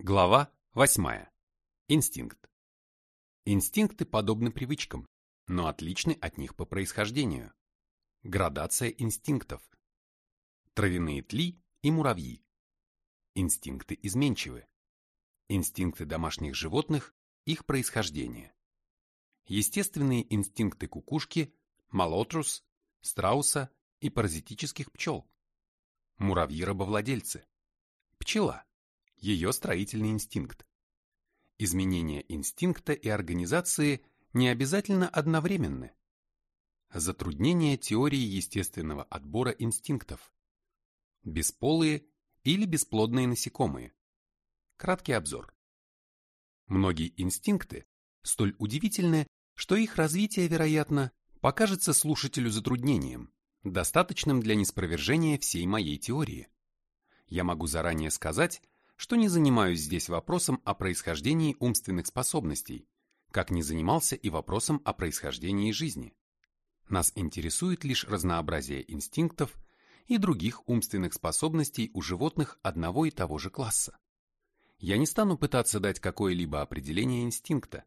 Глава 8. Инстинкт. Инстинкты подобны привычкам, но отличны от них по происхождению. Градация инстинктов. Травяные тли и муравьи. Инстинкты изменчивы. Инстинкты домашних животных, их происхождение. Естественные инстинкты кукушки, молотрус, страуса и паразитических пчел. Муравьи-рабовладельцы. Пчела ее строительный инстинкт. Изменения инстинкта и организации не обязательно одновременны. Затруднение теории естественного отбора инстинктов. Бесполые или бесплодные насекомые. Краткий обзор. Многие инстинкты столь удивительны, что их развитие, вероятно, покажется слушателю затруднением, достаточным для неспровержения всей моей теории. Я могу заранее сказать, что не занимаюсь здесь вопросом о происхождении умственных способностей, как не занимался и вопросом о происхождении жизни. Нас интересует лишь разнообразие инстинктов и других умственных способностей у животных одного и того же класса. Я не стану пытаться дать какое-либо определение инстинкта.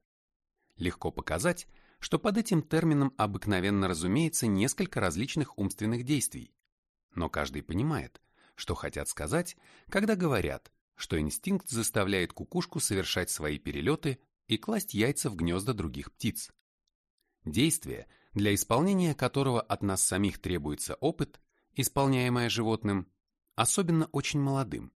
Легко показать, что под этим термином обыкновенно разумеется несколько различных умственных действий. Но каждый понимает, что хотят сказать, когда говорят что инстинкт заставляет кукушку совершать свои перелеты и класть яйца в гнезда других птиц. Действие, для исполнения которого от нас самих требуется опыт, исполняемое животным, особенно очень молодым,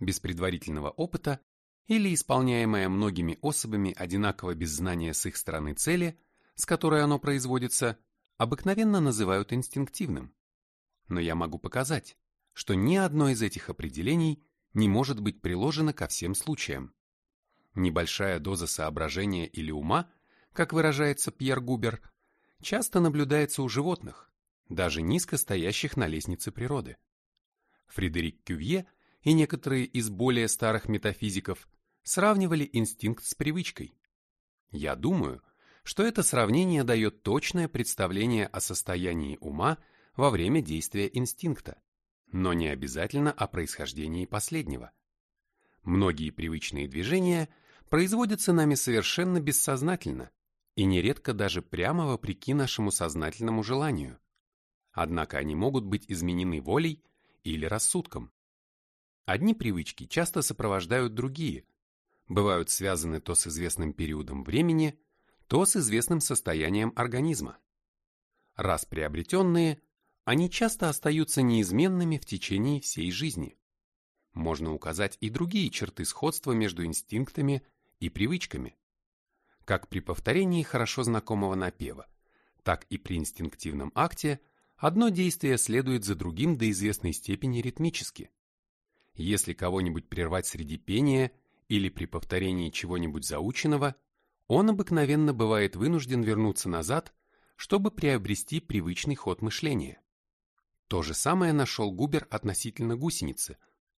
без предварительного опыта или исполняемое многими особами одинаково без знания с их стороны цели, с которой оно производится, обыкновенно называют инстинктивным. Но я могу показать, что ни одно из этих определений не может быть приложено ко всем случаям. Небольшая доза соображения или ума, как выражается Пьер Губер, часто наблюдается у животных, даже низко стоящих на лестнице природы. Фредерик Кювье и некоторые из более старых метафизиков сравнивали инстинкт с привычкой. Я думаю, что это сравнение дает точное представление о состоянии ума во время действия инстинкта но не обязательно о происхождении последнего. Многие привычные движения производятся нами совершенно бессознательно и нередко даже прямо вопреки нашему сознательному желанию. Однако они могут быть изменены волей или рассудком. Одни привычки часто сопровождают другие, бывают связаны то с известным периодом времени, то с известным состоянием организма. Раз приобретенные – они часто остаются неизменными в течение всей жизни. Можно указать и другие черты сходства между инстинктами и привычками. Как при повторении хорошо знакомого напева, так и при инстинктивном акте одно действие следует за другим до известной степени ритмически. Если кого-нибудь прервать среди пения или при повторении чего-нибудь заученного, он обыкновенно бывает вынужден вернуться назад, чтобы приобрести привычный ход мышления. То же самое нашел Губер относительно гусеницы,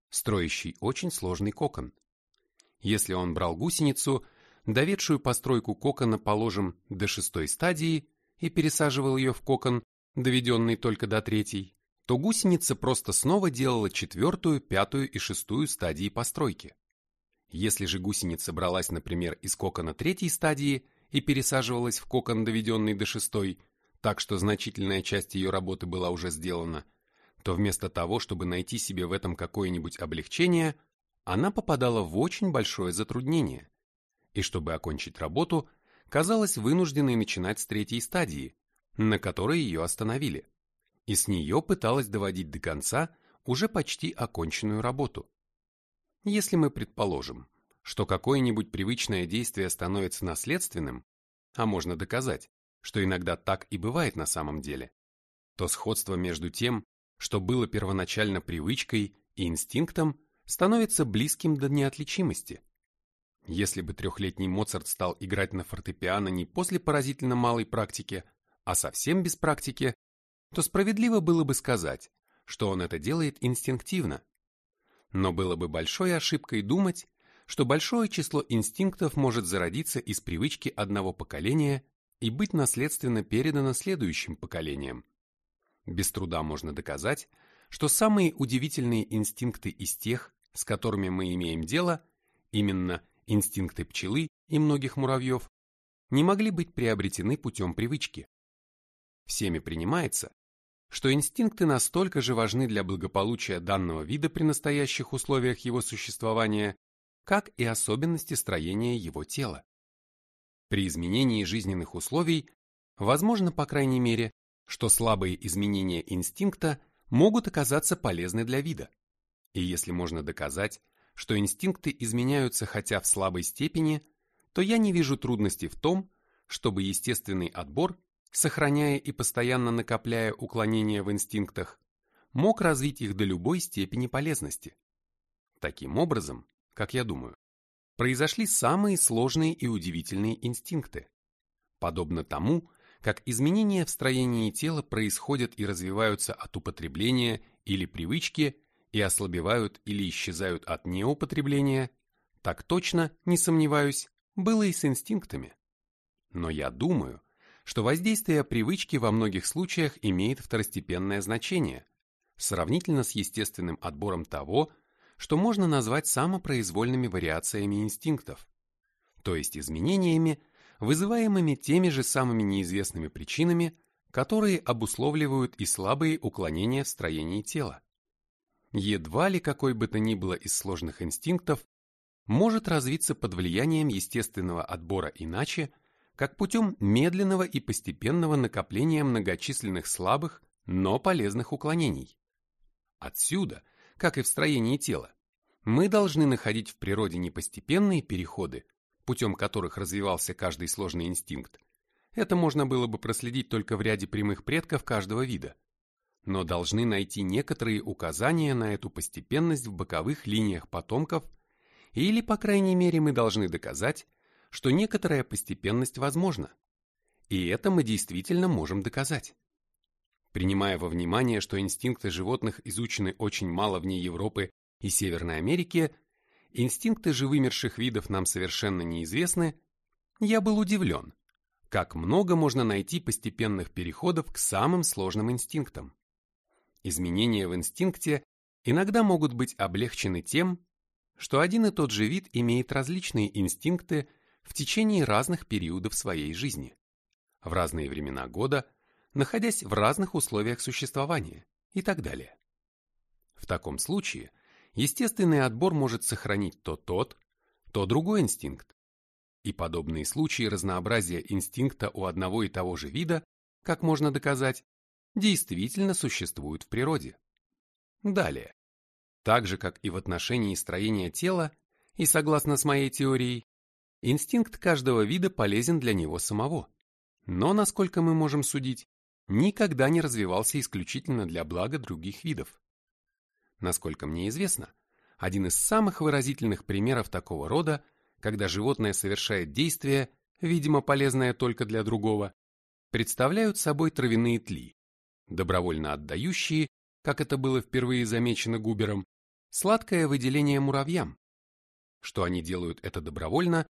строящей очень сложный кокон. Если он брал гусеницу, доведшую постройку кокона, положим, до шестой стадии, и пересаживал ее в кокон, доведенный только до третьей, то гусеница просто снова делала четвертую, пятую и шестую стадии постройки. Если же гусеница бралась, например, из кокона третьей стадии и пересаживалась в кокон, доведенный до шестой, так что значительная часть ее работы была уже сделана, то вместо того, чтобы найти себе в этом какое-нибудь облегчение, она попадала в очень большое затруднение. И чтобы окончить работу, казалась вынужденной начинать с третьей стадии, на которой ее остановили, и с нее пыталась доводить до конца уже почти оконченную работу. Если мы предположим, что какое-нибудь привычное действие становится наследственным, а можно доказать, что иногда так и бывает на самом деле, то сходство между тем, что было первоначально привычкой и инстинктом, становится близким до неотличимости. Если бы трехлетний Моцарт стал играть на фортепиано не после поразительно малой практики, а совсем без практики, то справедливо было бы сказать, что он это делает инстинктивно. Но было бы большой ошибкой думать, что большое число инстинктов может зародиться из привычки одного поколения и быть наследственно передано следующим поколениям. Без труда можно доказать, что самые удивительные инстинкты из тех, с которыми мы имеем дело, именно инстинкты пчелы и многих муравьев, не могли быть приобретены путем привычки. Всеми принимается, что инстинкты настолько же важны для благополучия данного вида при настоящих условиях его существования, как и особенности строения его тела. При изменении жизненных условий возможно, по крайней мере, что слабые изменения инстинкта могут оказаться полезны для вида. И если можно доказать, что инстинкты изменяются хотя в слабой степени, то я не вижу трудности в том, чтобы естественный отбор, сохраняя и постоянно накопляя уклонения в инстинктах, мог развить их до любой степени полезности. Таким образом, как я думаю, произошли самые сложные и удивительные инстинкты. Подобно тому, как изменения в строении тела происходят и развиваются от употребления или привычки и ослабевают или исчезают от неупотребления, так точно, не сомневаюсь, было и с инстинктами. Но я думаю, что воздействие привычки во многих случаях имеет второстепенное значение, сравнительно с естественным отбором того, что можно назвать самопроизвольными вариациями инстинктов, то есть изменениями, вызываемыми теми же самыми неизвестными причинами, которые обусловливают и слабые уклонения в строении тела. Едва ли какой бы то ни было из сложных инстинктов может развиться под влиянием естественного отбора иначе, как путем медленного и постепенного накопления многочисленных слабых, но полезных уклонений. Отсюда, как и в строении тела, мы должны находить в природе не постепенные переходы, путем которых развивался каждый сложный инстинкт. Это можно было бы проследить только в ряде прямых предков каждого вида. Но должны найти некоторые указания на эту постепенность в боковых линиях потомков, или, по крайней мере, мы должны доказать, что некоторая постепенность возможна. И это мы действительно можем доказать. Принимая во внимание, что инстинкты животных изучены очень мало вне Европы и Северной Америки, инстинкты же вымерших видов нам совершенно неизвестны, я был удивлен, как много можно найти постепенных переходов к самым сложным инстинктам. Изменения в инстинкте иногда могут быть облегчены тем, что один и тот же вид имеет различные инстинкты в течение разных периодов своей жизни, в разные времена года, находясь в разных условиях существования и так далее. В таком случае естественный отбор может сохранить то тот, то другой инстинкт. И подобные случаи разнообразия инстинкта у одного и того же вида, как можно доказать, действительно существуют в природе. Далее. Так же, как и в отношении строения тела, и согласно с моей теорией, Инстинкт каждого вида полезен для него самого. Но, насколько мы можем судить, никогда не развивался исключительно для блага других видов. Насколько мне известно, один из самых выразительных примеров такого рода, когда животное совершает действие, видимо полезное только для другого, представляют собой травяные тли, добровольно отдающие, как это было впервые замечено Губером, сладкое выделение муравьям. Что они делают это добровольно,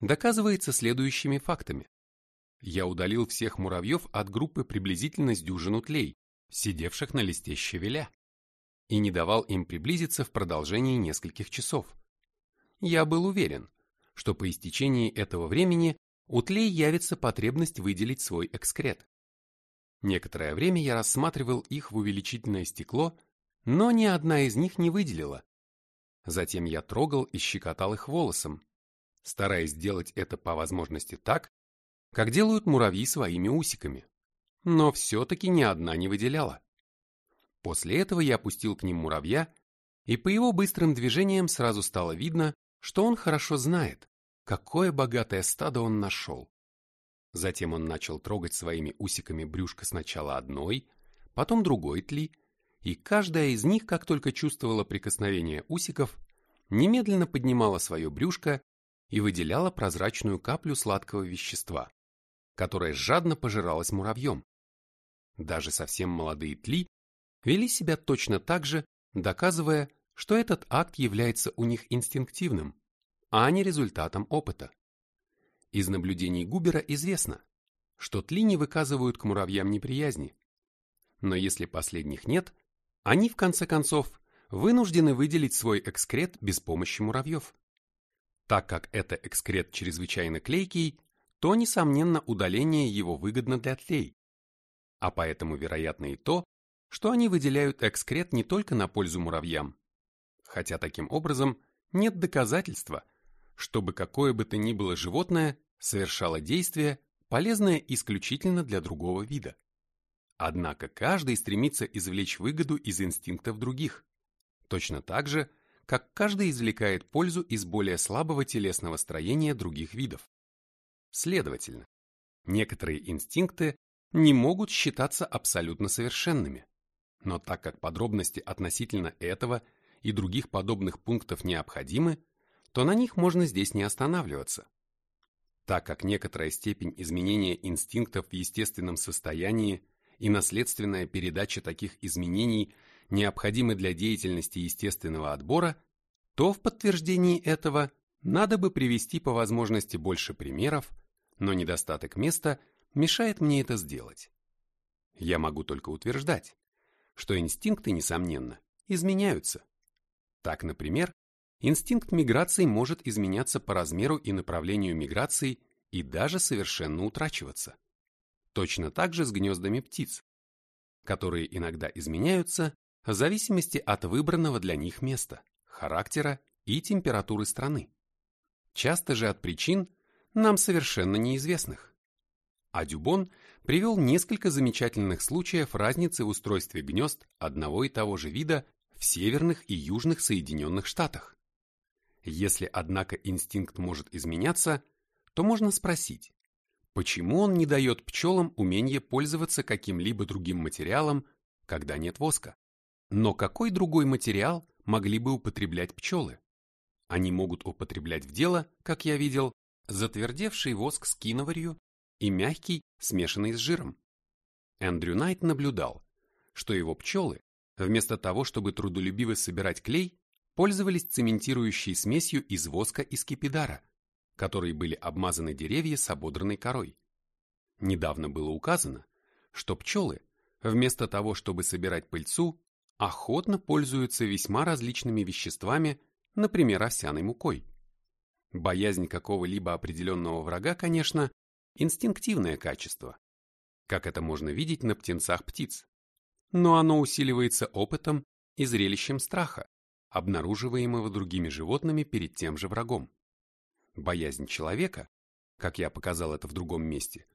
доказывается следующими фактами. Я удалил всех муравьев от группы приблизительно с дюжину тлей, сидевших на листе щавеля, и не давал им приблизиться в продолжении нескольких часов. Я был уверен, что по истечении этого времени у тлей явится потребность выделить свой экскрет. Некоторое время я рассматривал их в увеличительное стекло, но ни одна из них не выделила. Затем я трогал и щекотал их волосом, стараясь сделать это по возможности так, как делают муравьи своими усиками. Но все-таки ни одна не выделяла. После этого я опустил к ним муравья, и по его быстрым движениям сразу стало видно, что он хорошо знает, какое богатое стадо он нашел. Затем он начал трогать своими усиками брюшко сначала одной, потом другой тли, и каждая из них, как только чувствовала прикосновение усиков, немедленно поднимала свое брюшко и выделяла прозрачную каплю сладкого вещества, которое жадно пожиралось муравьем. Даже совсем молодые тли вели себя точно так же, доказывая, что этот акт является у них инстинктивным, а не результатом опыта. Из наблюдений Губера известно, что тли не выказывают к муравьям неприязни. Но если последних нет, они в конце концов вынуждены выделить свой экскрет без помощи муравьев. Так как это экскрет чрезвычайно клейкий, то, несомненно, удаление его выгодно для тлей. А поэтому вероятно и то, что они выделяют экскрет не только на пользу муравьям. Хотя таким образом нет доказательства, чтобы какое бы то ни было животное совершало действие, полезное исключительно для другого вида. Однако каждый стремится извлечь выгоду из инстинктов других, точно так же, как каждый извлекает пользу из более слабого телесного строения других видов. Следовательно, некоторые инстинкты не могут считаться абсолютно совершенными, но так как подробности относительно этого и других подобных пунктов необходимы, то на них можно здесь не останавливаться. Так как некоторая степень изменения инстинктов в естественном состоянии и наследственная передача таких изменений необходимы для деятельности естественного отбора, то в подтверждении этого надо бы привести по возможности больше примеров, но недостаток места мешает мне это сделать. Я могу только утверждать, что инстинкты, несомненно, изменяются. Так, например, инстинкт миграции может изменяться по размеру и направлению миграции и даже совершенно утрачиваться. Точно так же с гнездами птиц, которые иногда изменяются в зависимости от выбранного для них места характера и температуры страны. Часто же от причин, нам совершенно неизвестных. А Дюбон привел несколько замечательных случаев разницы в устройстве гнезд одного и того же вида в северных и южных Соединенных Штатах. Если, однако, инстинкт может изменяться, то можно спросить, почему он не дает пчелам умение пользоваться каким-либо другим материалом, когда нет воска? Но какой другой материал могли бы употреблять пчелы. Они могут употреблять в дело, как я видел, затвердевший воск с киноварью и мягкий, смешанный с жиром. Эндрю Найт наблюдал, что его пчелы, вместо того, чтобы трудолюбиво собирать клей, пользовались цементирующей смесью из воска и скипидара, которой были обмазаны деревья с ободранной корой. Недавно было указано, что пчелы, вместо того, чтобы собирать пыльцу, охотно пользуются весьма различными веществами, например, овсяной мукой. Боязнь какого-либо определенного врага, конечно, инстинктивное качество, как это можно видеть на птенцах птиц, но оно усиливается опытом и зрелищем страха, обнаруживаемого другими животными перед тем же врагом. Боязнь человека, как я показал это в другом месте,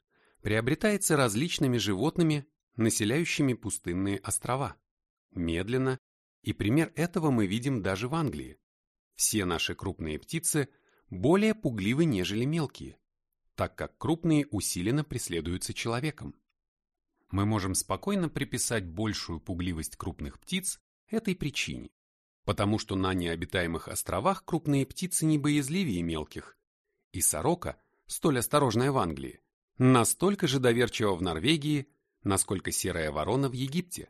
приобретается различными животными, населяющими пустынные острова медленно, и пример этого мы видим даже в Англии. Все наши крупные птицы более пугливы, нежели мелкие, так как крупные усиленно преследуются человеком. Мы можем спокойно приписать большую пугливость крупных птиц этой причине, потому что на необитаемых островах крупные птицы не боязливее мелких, и сорока, столь осторожная в Англии, настолько же доверчива в Норвегии, насколько серая ворона в Египте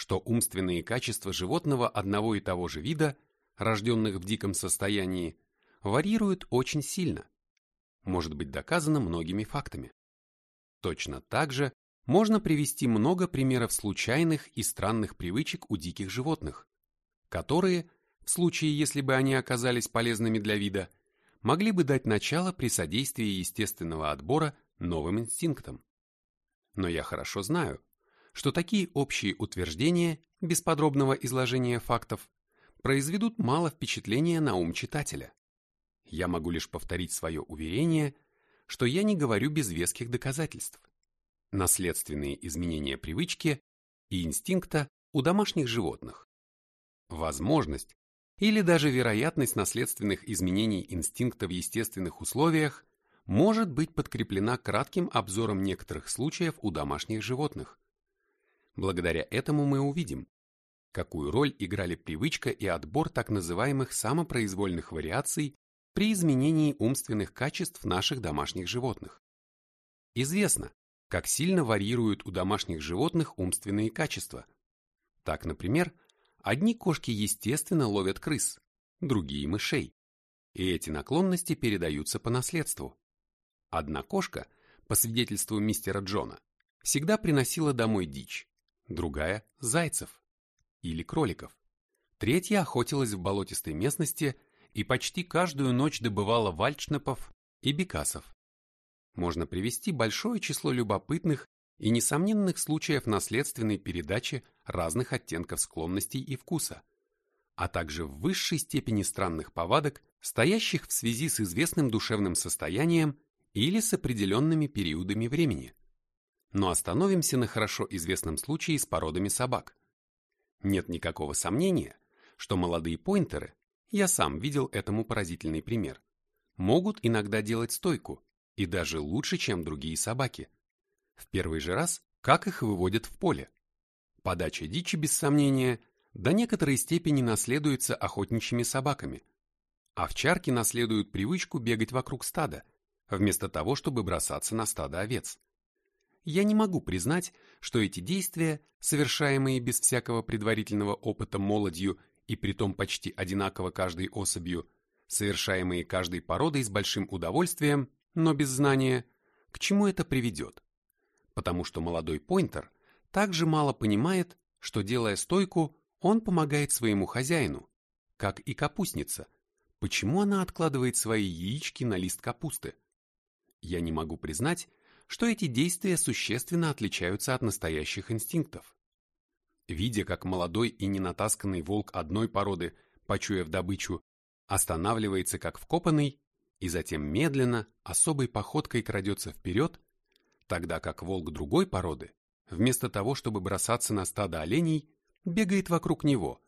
что умственные качества животного одного и того же вида, рожденных в диком состоянии, варьируют очень сильно, может быть доказано многими фактами. Точно так же можно привести много примеров случайных и странных привычек у диких животных, которые, в случае если бы они оказались полезными для вида, могли бы дать начало при содействии естественного отбора новым инстинктам. Но я хорошо знаю, что такие общие утверждения, без подробного изложения фактов, произведут мало впечатления на ум читателя. Я могу лишь повторить свое уверение, что я не говорю без веских доказательств. Наследственные изменения привычки и инстинкта у домашних животных. Возможность или даже вероятность наследственных изменений инстинкта в естественных условиях может быть подкреплена кратким обзором некоторых случаев у домашних животных, Благодаря этому мы увидим, какую роль играли привычка и отбор так называемых самопроизвольных вариаций при изменении умственных качеств наших домашних животных. Известно, как сильно варьируют у домашних животных умственные качества. Так, например, одни кошки естественно ловят крыс, другие – мышей, и эти наклонности передаются по наследству. Одна кошка, по свидетельству мистера Джона, всегда приносила домой дичь, другая – зайцев или кроликов. Третья охотилась в болотистой местности и почти каждую ночь добывала вальчнепов и бекасов. Можно привести большое число любопытных и несомненных случаев наследственной передачи разных оттенков склонностей и вкуса, а также в высшей степени странных повадок, стоящих в связи с известным душевным состоянием или с определенными периодами времени. Но остановимся на хорошо известном случае с породами собак. Нет никакого сомнения, что молодые пойнтеры, я сам видел этому поразительный пример, могут иногда делать стойку, и даже лучше, чем другие собаки. В первый же раз, как их выводят в поле. Подача дичи, без сомнения, до некоторой степени наследуется охотничьими собаками. Овчарки наследуют привычку бегать вокруг стада, вместо того, чтобы бросаться на стадо овец. Я не могу признать, что эти действия, совершаемые без всякого предварительного опыта молодью и притом почти одинаково каждой особью, совершаемые каждой породой с большим удовольствием, но без знания, к чему это приведет. Потому что молодой пойнтер также мало понимает, что делая стойку, он помогает своему хозяину, как и капустница. Почему она откладывает свои яички на лист капусты? Я не могу признать, что эти действия существенно отличаются от настоящих инстинктов. Видя, как молодой и ненатасканный волк одной породы, почуяв добычу, останавливается как вкопанный и затем медленно, особой походкой крадется вперед, тогда как волк другой породы, вместо того, чтобы бросаться на стадо оленей, бегает вокруг него,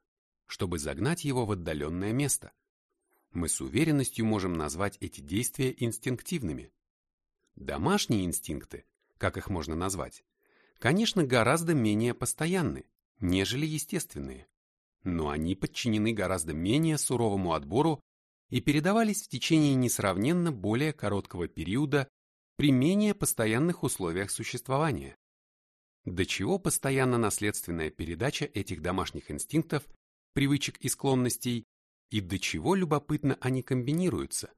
чтобы загнать его в отдаленное место. Мы с уверенностью можем назвать эти действия инстинктивными. Домашние инстинкты, как их можно назвать, конечно, гораздо менее постоянны, нежели естественные, но они подчинены гораздо менее суровому отбору и передавались в течение несравненно более короткого периода при менее постоянных условиях существования. До чего постоянно наследственная передача этих домашних инстинктов, привычек и склонностей, и до чего любопытно они комбинируются,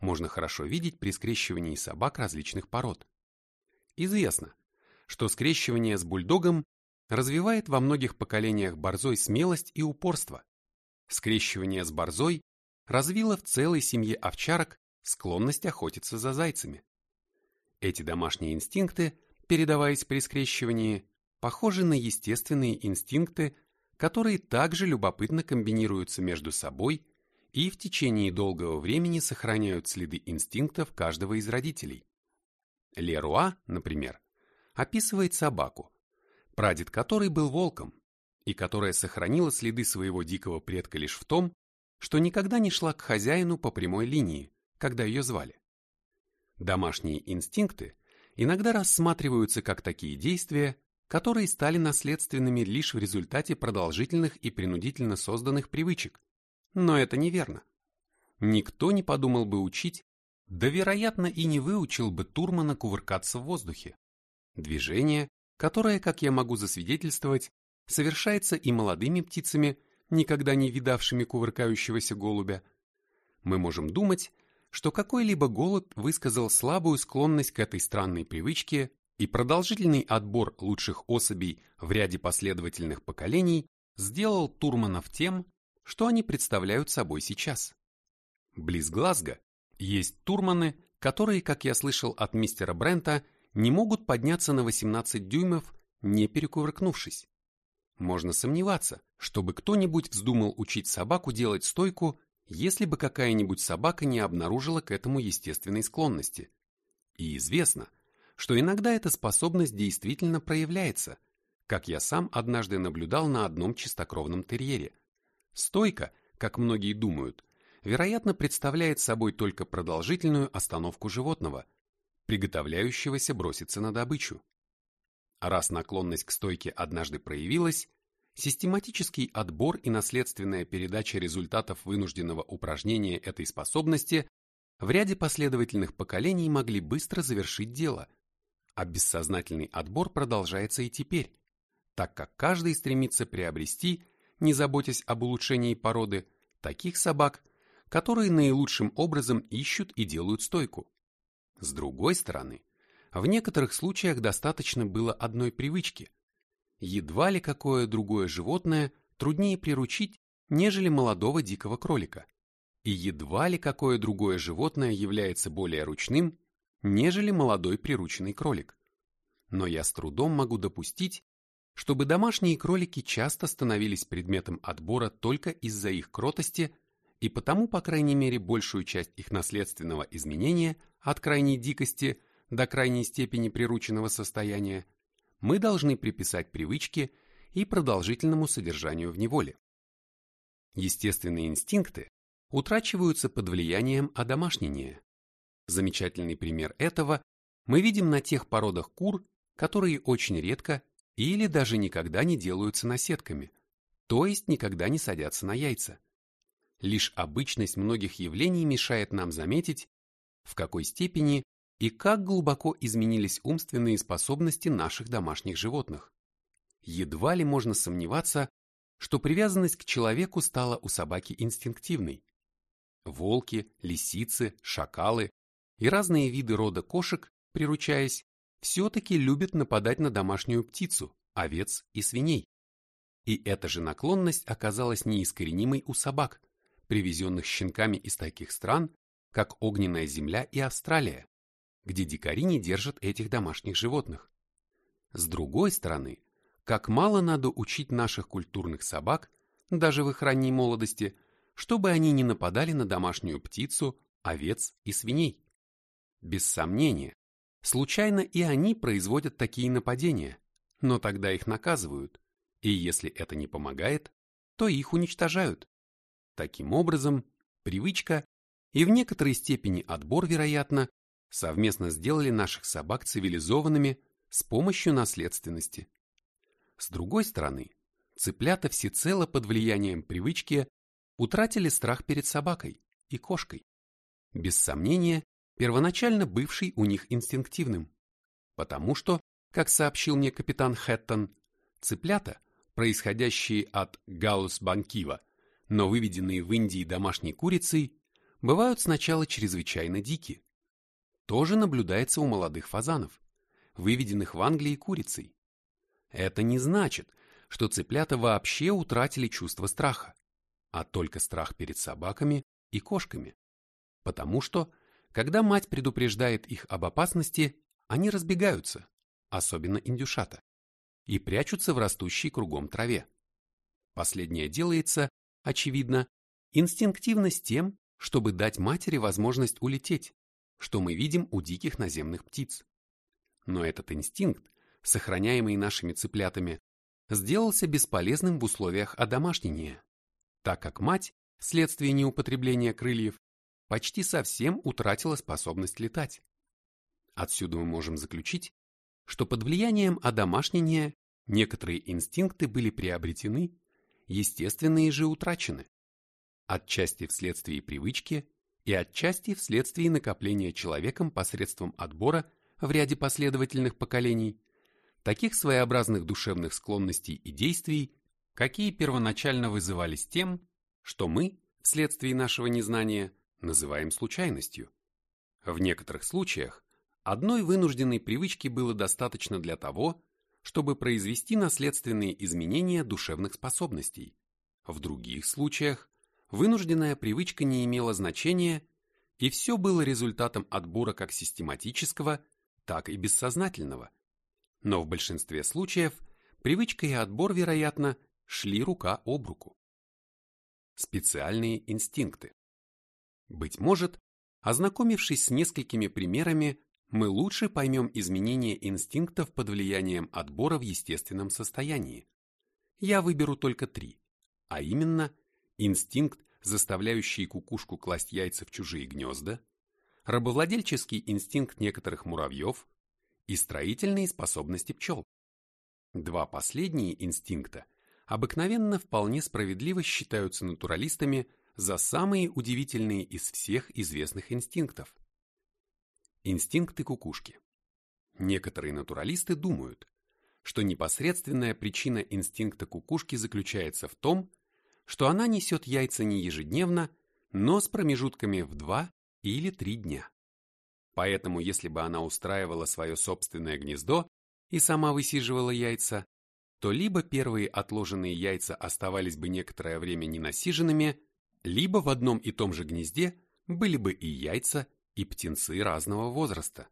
можно хорошо видеть при скрещивании собак различных пород. Известно, что скрещивание с бульдогом развивает во многих поколениях борзой смелость и упорство. Скрещивание с борзой развило в целой семье овчарок склонность охотиться за зайцами. Эти домашние инстинкты, передаваясь при скрещивании, похожи на естественные инстинкты, которые также любопытно комбинируются между собой и в течение долгого времени сохраняют следы инстинктов каждого из родителей. Леруа, например, описывает собаку, прадед которой был волком, и которая сохранила следы своего дикого предка лишь в том, что никогда не шла к хозяину по прямой линии, когда ее звали. Домашние инстинкты иногда рассматриваются как такие действия, которые стали наследственными лишь в результате продолжительных и принудительно созданных привычек, но это неверно. Никто не подумал бы учить, да, вероятно, и не выучил бы Турмана кувыркаться в воздухе. Движение, которое, как я могу засвидетельствовать, совершается и молодыми птицами, никогда не видавшими кувыркающегося голубя. Мы можем думать, что какой-либо голубь высказал слабую склонность к этой странной привычке, и продолжительный отбор лучших особей в ряде последовательных поколений сделал Турманов тем, что они представляют собой сейчас. Близ Глазго есть турманы, которые, как я слышал от мистера Брента, не могут подняться на 18 дюймов, не перекувыркнувшись. Можно сомневаться, чтобы кто-нибудь вздумал учить собаку делать стойку, если бы какая-нибудь собака не обнаружила к этому естественной склонности. И известно, что иногда эта способность действительно проявляется, как я сам однажды наблюдал на одном чистокровном терьере – Стойка, как многие думают, вероятно представляет собой только продолжительную остановку животного, приготовляющегося броситься на добычу. Раз наклонность к стойке однажды проявилась, систематический отбор и наследственная передача результатов вынужденного упражнения этой способности в ряде последовательных поколений могли быстро завершить дело, а бессознательный отбор продолжается и теперь, так как каждый стремится приобрести не заботясь об улучшении породы, таких собак, которые наилучшим образом ищут и делают стойку. С другой стороны, в некоторых случаях достаточно было одной привычки. Едва ли какое другое животное труднее приручить, нежели молодого дикого кролика. и едва ли какое другое животное является более ручным, нежели молодой прирученный кролик. Но я с трудом могу допустить, чтобы домашние кролики часто становились предметом отбора только из-за их кротости и потому, по крайней мере, большую часть их наследственного изменения от крайней дикости до крайней степени прирученного состояния мы должны приписать привычке и продолжительному содержанию в неволе. Естественные инстинкты утрачиваются под влиянием одомашнения. Замечательный пример этого мы видим на тех породах кур, которые очень редко или даже никогда не делаются наседками, то есть никогда не садятся на яйца. Лишь обычность многих явлений мешает нам заметить, в какой степени и как глубоко изменились умственные способности наших домашних животных. Едва ли можно сомневаться, что привязанность к человеку стала у собаки инстинктивной. Волки, лисицы, шакалы и разные виды рода кошек, приручаясь, все-таки любят нападать на домашнюю птицу, овец и свиней. И эта же наклонность оказалась неискоренимой у собак, привезенных щенками из таких стран, как Огненная земля и Австралия, где дикари не держат этих домашних животных. С другой стороны, как мало надо учить наших культурных собак, даже в их ранней молодости, чтобы они не нападали на домашнюю птицу, овец и свиней. Без сомнения, случайно и они производят такие нападения, но тогда их наказывают, и если это не помогает, то их уничтожают. Таким образом, привычка и в некоторой степени отбор, вероятно, совместно сделали наших собак цивилизованными с помощью наследственности. С другой стороны, цыплята всецело под влиянием привычки утратили страх перед собакой и кошкой. Без сомнения, первоначально бывший у них инстинктивным. Потому что, как сообщил мне капитан Хэттон, цыплята, происходящие от галус банкива, но выведенные в Индии домашней курицей, бывают сначала чрезвычайно дики. То же наблюдается у молодых фазанов, выведенных в Англии курицей. Это не значит, что цыплята вообще утратили чувство страха, а только страх перед собаками и кошками. Потому что, когда мать предупреждает их об опасности, они разбегаются, особенно индюшата, и прячутся в растущей кругом траве. Последнее делается, очевидно, инстинктивно с тем, чтобы дать матери возможность улететь, что мы видим у диких наземных птиц. Но этот инстинкт сохраняемый нашими цыплятами, сделался бесполезным в условиях одомашнения, так как мать, вследствие неупотребления крыльев, почти совсем утратила способность летать. Отсюда мы можем заключить, что под влиянием одомашнения некоторые инстинкты были приобретены, естественные же утрачены, отчасти вследствие привычки и отчасти вследствие накопления человеком посредством отбора в ряде последовательных поколений таких своеобразных душевных склонностей и действий, какие первоначально вызывались тем, что мы, вследствие нашего незнания, называем случайностью. В некоторых случаях одной вынужденной привычки было достаточно для того, чтобы произвести наследственные изменения душевных способностей. В других случаях вынужденная привычка не имела значения, и все было результатом отбора как систематического, так и бессознательного – но в большинстве случаев привычка и отбор, вероятно, шли рука об руку. Специальные инстинкты. Быть может, ознакомившись с несколькими примерами, мы лучше поймем изменения инстинктов под влиянием отбора в естественном состоянии. Я выберу только три, а именно инстинкт, заставляющий кукушку класть яйца в чужие гнезда, рабовладельческий инстинкт некоторых муравьев, и строительные способности пчел. Два последние инстинкта обыкновенно вполне справедливо считаются натуралистами за самые удивительные из всех известных инстинктов. Инстинкты кукушки. Некоторые натуралисты думают, что непосредственная причина инстинкта кукушки заключается в том, что она несет яйца не ежедневно, но с промежутками в два или три дня. Поэтому, если бы она устраивала свое собственное гнездо и сама высиживала яйца, то либо первые отложенные яйца оставались бы некоторое время ненасиженными, Либо в одном и том же гнезде были бы и яйца, и птенцы разного возраста.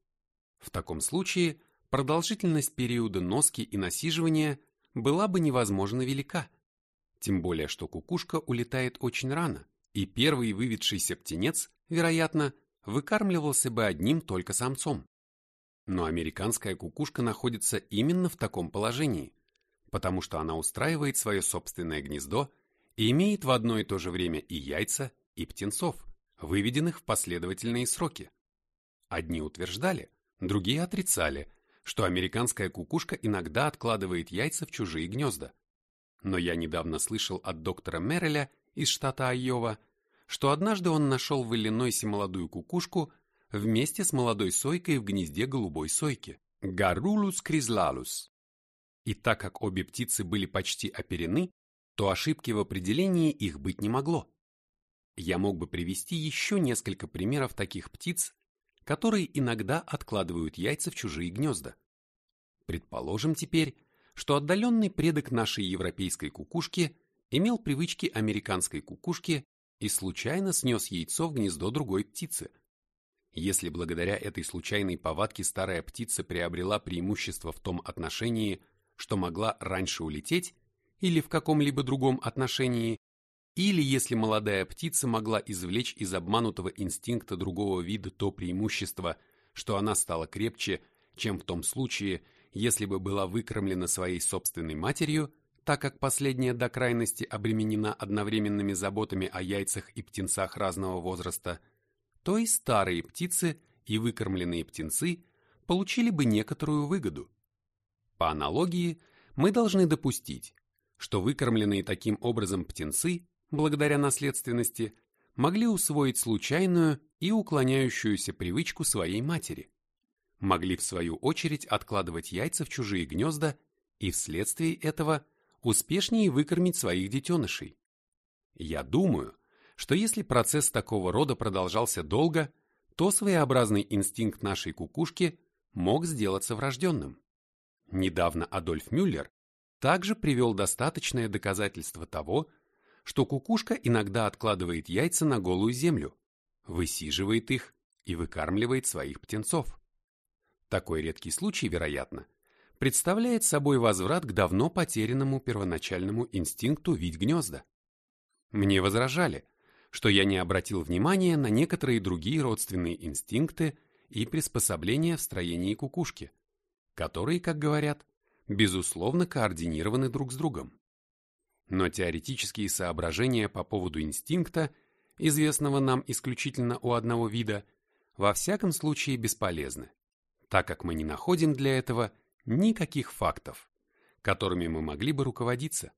В таком случае продолжительность периода носки и насиживания была бы невозможно велика. Тем более, что кукушка улетает очень рано, и первый выведшийся птенец, вероятно, выкармливался бы одним только самцом. Но американская кукушка находится именно в таком положении, потому что она устраивает свое собственное гнездо и имеет в одно и то же время и яйца, и птенцов, выведенных в последовательные сроки. Одни утверждали, другие отрицали, что американская кукушка иногда откладывает яйца в чужие гнезда. Но я недавно слышал от доктора Мерреля из штата Айова, что однажды он нашел в Иллинойсе молодую кукушку вместе с молодой сойкой в гнезде голубой сойки – Гарулус кризлалус. И так как обе птицы были почти оперены, то ошибки в определении их быть не могло. Я мог бы привести еще несколько примеров таких птиц, которые иногда откладывают яйца в чужие гнезда. Предположим теперь, что отдаленный предок нашей европейской кукушки имел привычки американской кукушки и случайно снес яйцо в гнездо другой птицы. Если благодаря этой случайной повадке старая птица приобрела преимущество в том отношении, что могла раньше улететь, или в каком-либо другом отношении, или если молодая птица могла извлечь из обманутого инстинкта другого вида то преимущество, что она стала крепче, чем в том случае, если бы была выкормлена своей собственной матерью, так как последняя до крайности обременена одновременными заботами о яйцах и птенцах разного возраста, то и старые птицы и выкормленные птенцы получили бы некоторую выгоду. По аналогии, мы должны допустить, что выкормленные таким образом птенцы, благодаря наследственности, могли усвоить случайную и уклоняющуюся привычку своей матери могли в свою очередь откладывать яйца в чужие гнезда и вследствие этого успешнее выкормить своих детенышей. Я думаю, что если процесс такого рода продолжался долго, то своеобразный инстинкт нашей кукушки мог сделаться врожденным. Недавно Адольф Мюллер также привел достаточное доказательство того, что кукушка иногда откладывает яйца на голую землю, высиживает их и выкармливает своих птенцов. Такой редкий случай, вероятно, представляет собой возврат к давно потерянному первоначальному инстинкту видеть гнезда. Мне возражали, что я не обратил внимания на некоторые другие родственные инстинкты и приспособления в строении кукушки, которые, как говорят, безусловно координированы друг с другом. Но теоретические соображения по поводу инстинкта, известного нам исключительно у одного вида, во всяком случае бесполезны так как мы не находим для этого никаких фактов, которыми мы могли бы руководиться.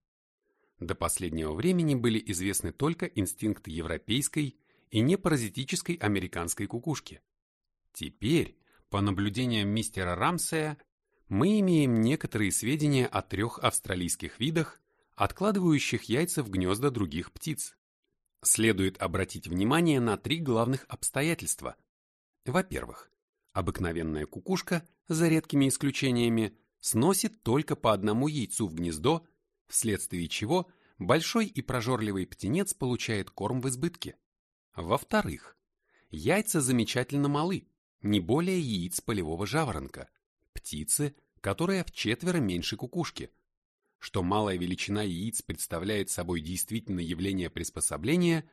До последнего времени были известны только инстинкты европейской и непаразитической американской кукушки. Теперь, по наблюдениям мистера Рамсея, мы имеем некоторые сведения о трех австралийских видах, откладывающих яйца в гнезда других птиц. Следует обратить внимание на три главных обстоятельства. Во-первых, Обыкновенная кукушка, за редкими исключениями, сносит только по одному яйцу в гнездо, вследствие чего большой и прожорливый птенец получает корм в избытке. Во-вторых, яйца замечательно малы, не более яиц полевого жаворонка, птицы, которая в четверо меньше кукушки. Что малая величина яиц представляет собой действительно явление приспособления,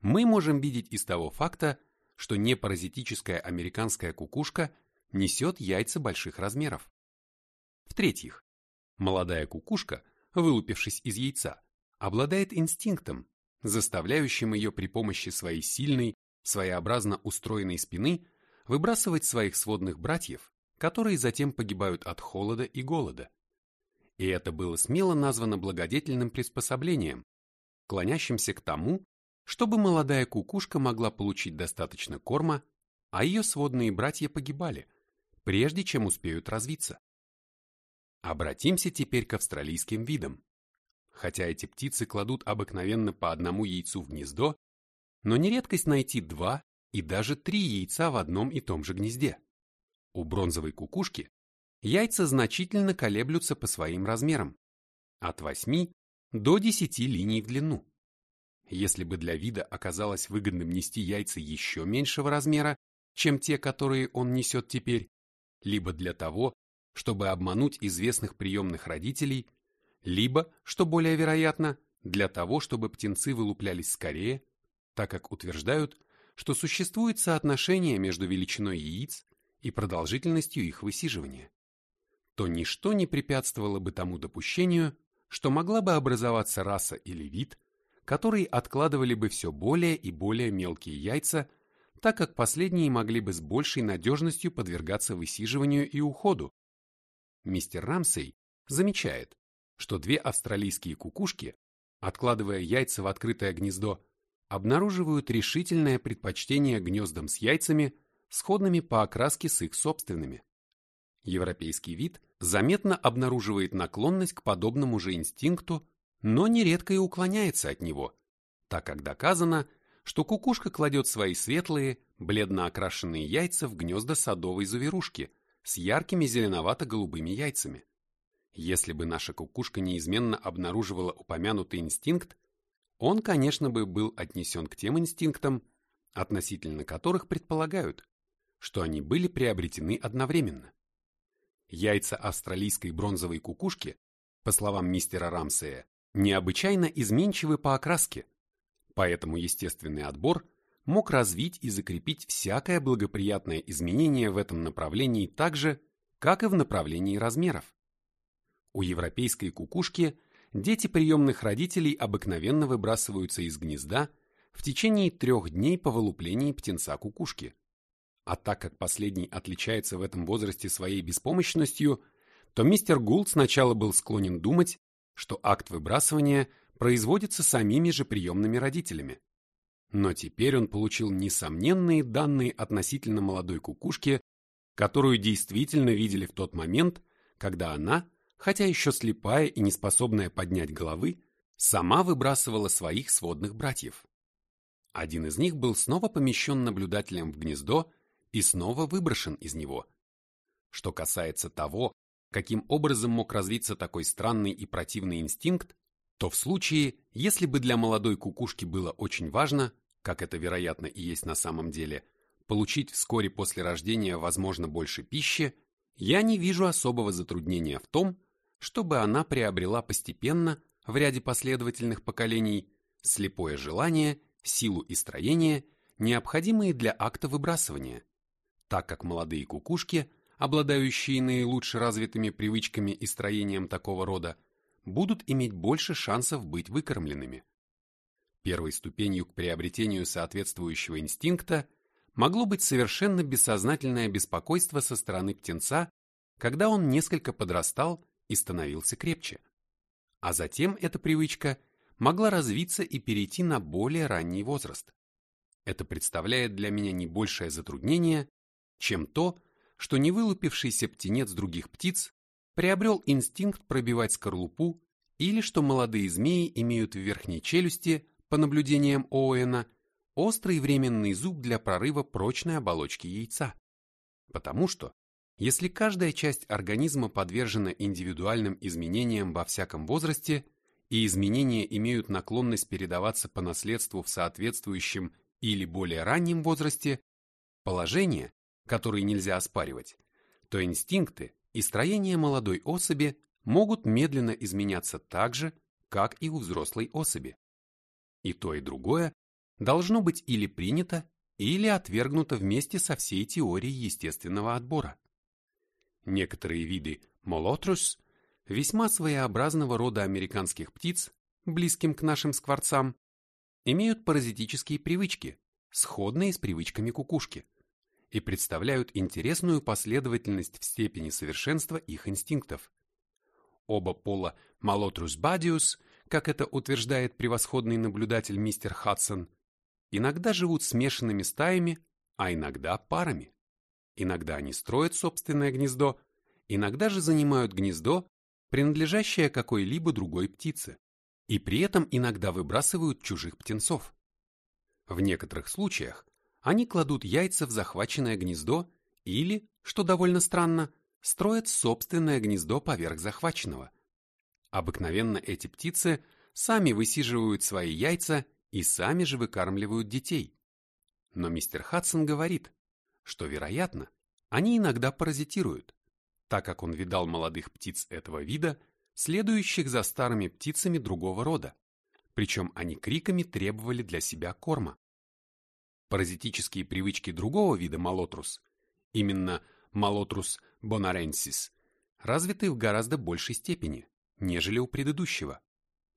мы можем видеть из того факта, что непаразитическая американская кукушка несет яйца больших размеров. В-третьих, молодая кукушка, вылупившись из яйца, обладает инстинктом, заставляющим ее при помощи своей сильной, своеобразно устроенной спины выбрасывать своих сводных братьев, которые затем погибают от холода и голода. И это было смело названо благодетельным приспособлением, клонящимся к тому, чтобы молодая кукушка могла получить достаточно корма, а ее сводные братья погибали, прежде чем успеют развиться. Обратимся теперь к австралийским видам. Хотя эти птицы кладут обыкновенно по одному яйцу в гнездо, но не редкость найти два и даже три яйца в одном и том же гнезде. У бронзовой кукушки яйца значительно колеблются по своим размерам, от 8 до 10 линий в длину. Если бы для вида оказалось выгодным нести яйца еще меньшего размера, чем те, которые он несет теперь, либо для того, чтобы обмануть известных приемных родителей, либо, что более вероятно, для того, чтобы птенцы вылуплялись скорее, так как утверждают, что существует соотношение между величиной яиц и продолжительностью их высиживания, то ничто не препятствовало бы тому допущению, что могла бы образоваться раса или вид, которые откладывали бы все более и более мелкие яйца, так как последние могли бы с большей надежностью подвергаться высиживанию и уходу. Мистер Рамсей замечает, что две австралийские кукушки, откладывая яйца в открытое гнездо, обнаруживают решительное предпочтение гнездам с яйцами, сходными по окраске с их собственными. Европейский вид заметно обнаруживает наклонность к подобному же инстинкту, но нередко и уклоняется от него, так как доказано, что кукушка кладет свои светлые, бледно окрашенные яйца в гнезда садовой завирушки с яркими зеленовато-голубыми яйцами. Если бы наша кукушка неизменно обнаруживала упомянутый инстинкт, он, конечно, бы был отнесен к тем инстинктам, относительно которых предполагают, что они были приобретены одновременно. Яйца австралийской бронзовой кукушки, по словам мистера Рамсея, необычайно изменчивы по окраске, поэтому естественный отбор мог развить и закрепить всякое благоприятное изменение в этом направлении так же, как и в направлении размеров. У европейской кукушки – дети приемных родителей обыкновенно выбрасываются из гнезда в течение трех дней по вылуплении птенца кукушки. А так как последний отличается в этом возрасте своей беспомощностью, то мистер Гулд сначала был склонен думать, что акт выбрасывания производится самими же приемными родителями. Но теперь он получил несомненные данные относительно молодой кукушки, которую действительно видели в тот момент, когда она хотя еще слепая и неспособная поднять головы, сама выбрасывала своих сводных братьев. Один из них был снова помещен наблюдателем в гнездо и снова выброшен из него. Что касается того, каким образом мог развиться такой странный и противный инстинкт, то в случае, если бы для молодой кукушки было очень важно, как это вероятно и есть на самом деле, получить вскоре после рождения возможно больше пищи, я не вижу особого затруднения в том, чтобы она приобрела постепенно, в ряде последовательных поколений, слепое желание, силу и строение, необходимые для акта выбрасывания, так как молодые кукушки, обладающие наилучше развитыми привычками и строением такого рода, будут иметь больше шансов быть выкормленными. Первой ступенью к приобретению соответствующего инстинкта могло быть совершенно бессознательное беспокойство со стороны птенца, когда он несколько подрастал и становился крепче. А затем эта привычка могла развиться и перейти на более ранний возраст. Это представляет для меня не большее затруднение, чем то, что невылупившийся птенец других птиц приобрел инстинкт пробивать скорлупу или что молодые змеи имеют в верхней челюсти, по наблюдениям Оуэна, острый временный зуб для прорыва прочной оболочки яйца. Потому что, если каждая часть организма подвержена индивидуальным изменениям во всяком возрасте, и изменения имеют наклонность передаваться по наследству в соответствующем или более раннем возрасте, положение, которое нельзя оспаривать, то инстинкты и строение молодой особи могут медленно изменяться так же, как и у взрослой особи. И то, и другое должно быть или принято, или отвергнуто вместе со всей теорией естественного отбора. Некоторые виды молотрус, весьма своеобразного рода американских птиц, близким к нашим скворцам, имеют паразитические привычки, сходные с привычками кукушки, и представляют интересную последовательность в степени совершенства их инстинктов. Оба пола Молотрус бадиус, как это утверждает превосходный наблюдатель мистер Хадсон, иногда живут смешанными стаями, а иногда парами. Иногда они строят собственное гнездо, иногда же занимают гнездо, принадлежащее какой-либо другой птице, и при этом иногда выбрасывают чужих птенцов. В некоторых случаях они кладут яйца в захваченное гнездо или, что довольно странно, строят собственное гнездо поверх захваченного. Обыкновенно эти птицы сами высиживают свои яйца и сами же выкармливают детей. Но мистер Хадсон говорит, что, вероятно, они иногда паразитируют, так как он видал молодых птиц этого вида, следующих за старыми птицами другого рода, причем они криками требовали для себя корма. Паразитические привычки другого вида молотрус, именно молотрус бонаренсис, развиты в гораздо большей степени, нежели у предыдущего,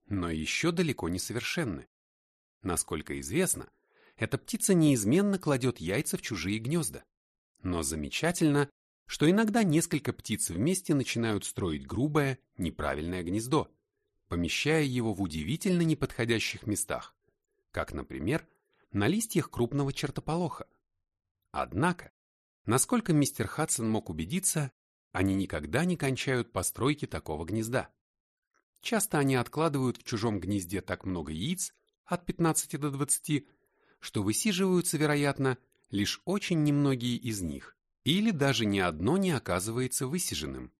но еще далеко не совершенны. Насколько известно, эта птица неизменно кладет яйца в чужие гнезда. Но замечательно, что иногда несколько птиц вместе начинают строить грубое, неправильное гнездо, помещая его в удивительно неподходящих местах, как, например, на листьях крупного чертополоха. Однако, насколько мистер Хадсон мог убедиться, они никогда не кончают постройки такого гнезда. Часто они откладывают в чужом гнезде так много яиц, от 15 до 20, что высиживаются, вероятно, лишь очень немногие из них, или даже ни одно не оказывается высиженным.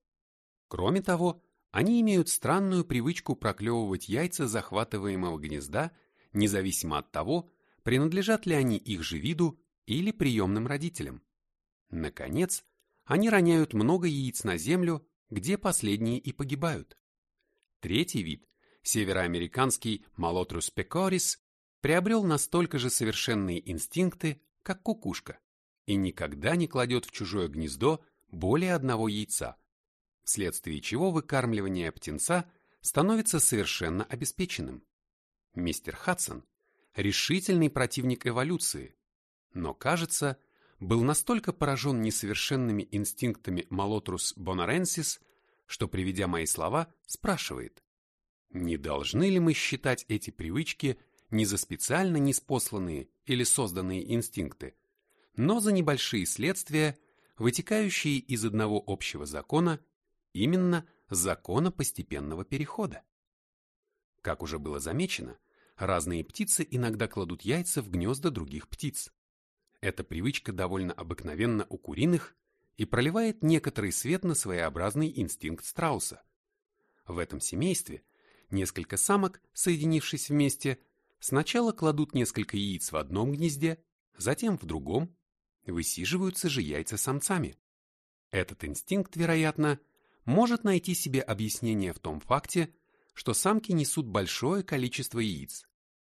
Кроме того, они имеют странную привычку проклевывать яйца захватываемого гнезда, независимо от того, принадлежат ли они их же виду или приемным родителям. Наконец, они роняют много яиц на землю, где последние и погибают. Третий вид, североамериканский Malothrus pecoris, приобрел настолько же совершенные инстинкты, как кукушка, и никогда не кладет в чужое гнездо более одного яйца, вследствие чего выкармливание птенца становится совершенно обеспеченным. Мистер Хадсон – решительный противник эволюции, но, кажется, был настолько поражен несовершенными инстинктами Малотрус бонаренсис, что, приведя мои слова, спрашивает, не должны ли мы считать эти привычки не за специально неспосланные или созданные инстинкты, но за небольшие следствия, вытекающие из одного общего закона, именно закона постепенного перехода? Как уже было замечено, разные птицы иногда кладут яйца в гнезда других птиц. Эта привычка довольно обыкновенна у куриных и проливает некоторый свет на своеобразный инстинкт страуса. В этом семействе несколько самок, соединившись вместе, сначала кладут несколько яиц в одном гнезде, затем в другом, высиживаются же яйца самцами. Этот инстинкт, вероятно, может найти себе объяснение в том факте, что самки несут большое количество яиц,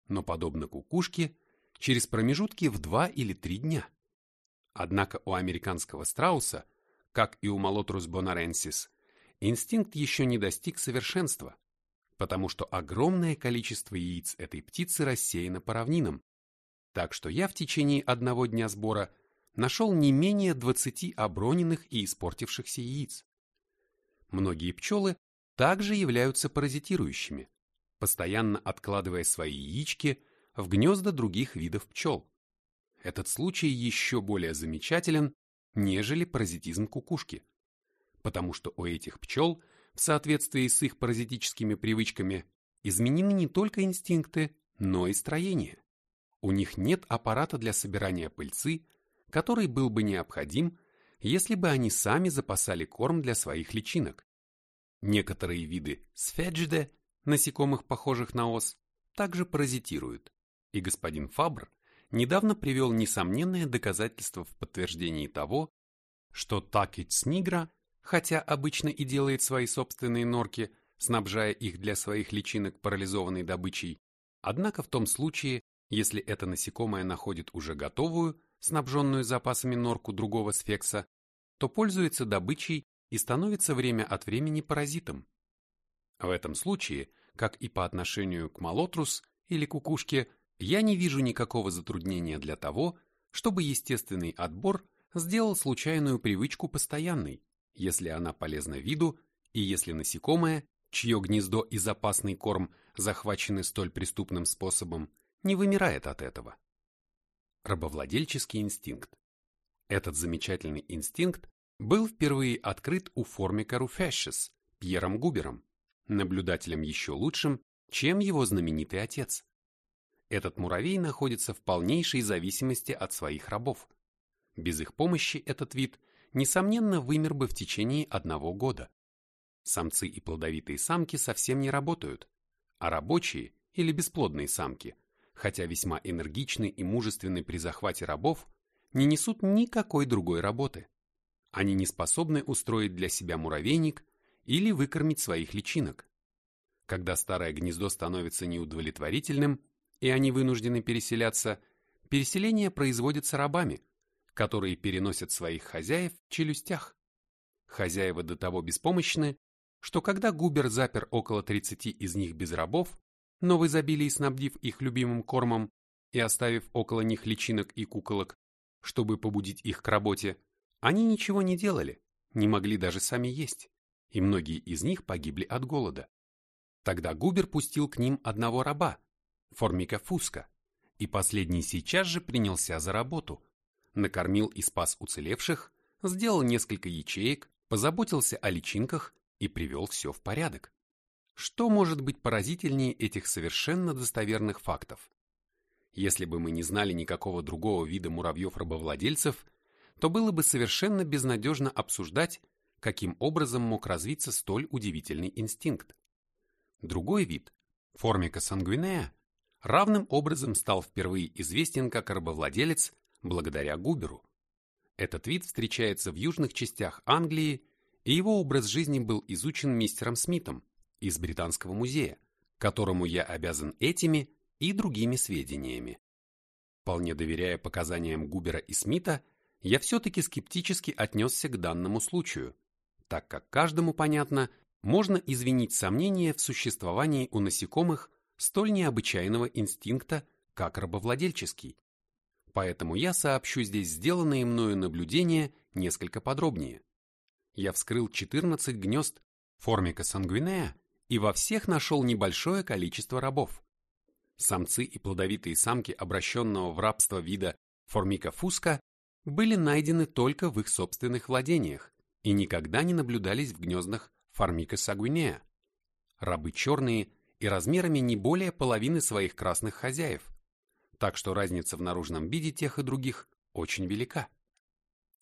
но, подобно кукушке, через промежутки в два или три дня. Однако у американского страуса, как и у Молотрус бонаренсис, инстинкт еще не достиг совершенства, потому что огромное количество яиц этой птицы рассеяно по равнинам, так что я в течение одного дня сбора нашел не менее 20 оброненных и испортившихся яиц. Многие пчелы также являются паразитирующими, постоянно откладывая свои яички в гнезда других видов пчел. Этот случай еще более замечателен, нежели паразитизм кукушки, потому что у этих пчел в соответствии с их паразитическими привычками изменены не только инстинкты, но и строение. У них нет аппарата для собирания пыльцы, который был бы необходим, если бы они сами запасали корм для своих личинок. Некоторые виды сфеджиде, насекомых, похожих на ос, также паразитируют. И господин Фабр недавно привел несомненное доказательство в подтверждении того, что Такиц нигра, хотя обычно и делает свои собственные норки, снабжая их для своих личинок парализованной добычей, однако в том случае, если это насекомое находит уже готовую, снабженную запасами норку другого сфекса, то пользуется добычей и становится время от времени паразитом. В этом случае, как и по отношению к молотрус или кукушке, я не вижу никакого затруднения для того, чтобы естественный отбор сделал случайную привычку постоянной, если она полезна виду и если насекомое, чье гнездо и запасный корм захвачены столь преступным способом, не вымирает от этого. Рабовладельческий инстинкт. Этот замечательный инстинкт был впервые открыт у формика Руфящес Пьером Губером, наблюдателем еще лучшим, чем его знаменитый отец этот муравей находится в полнейшей зависимости от своих рабов. Без их помощи этот вид, несомненно, вымер бы в течение одного года. Самцы и плодовитые самки совсем не работают, а рабочие или бесплодные самки хотя весьма энергичны и мужественны при захвате рабов, не несут никакой другой работы. Они не способны устроить для себя муравейник или выкормить своих личинок. Когда старое гнездо становится неудовлетворительным, и они вынуждены переселяться, переселение производится рабами, которые переносят своих хозяев в челюстях. Хозяева до того беспомощны, что когда Губер запер около 30 из них без рабов, но в изобилии снабдив их любимым кормом и оставив около них личинок и куколок, чтобы побудить их к работе, они ничего не делали, не могли даже сами есть, и многие из них погибли от голода. Тогда Губер пустил к ним одного раба, Формика Фуска, и последний сейчас же принялся за работу, накормил и спас уцелевших, сделал несколько ячеек, позаботился о личинках и привел все в порядок. Что может быть поразительнее этих совершенно достоверных фактов? Если бы мы не знали никакого другого вида муравьев-рабовладельцев, то было бы совершенно безнадежно обсуждать, каким образом мог развиться столь удивительный инстинкт. Другой вид, формика сангвинея, равным образом стал впервые известен как рабовладелец благодаря Губеру. Этот вид встречается в южных частях Англии, и его образ жизни был изучен мистером Смитом из Британского музея, которому я обязан этими и другими сведениями. Вполне доверяя показаниям Губера и Смита, я все-таки скептически отнесся к данному случаю, так как каждому понятно, можно извинить сомнения в существовании у насекомых столь необычайного инстинкта, как рабовладельческий. Поэтому я сообщу здесь сделанные мною наблюдения несколько подробнее. Я вскрыл 14 гнезд формика сангвинея и во всех нашел небольшое количество рабов. Самцы и плодовитые самки обращенного в рабство вида формика фуска были найдены только в их собственных владениях и никогда не наблюдались в гнездах формика сагуинея. Рабы черные и размерами не более половины своих красных хозяев, так что разница в наружном виде тех и других очень велика.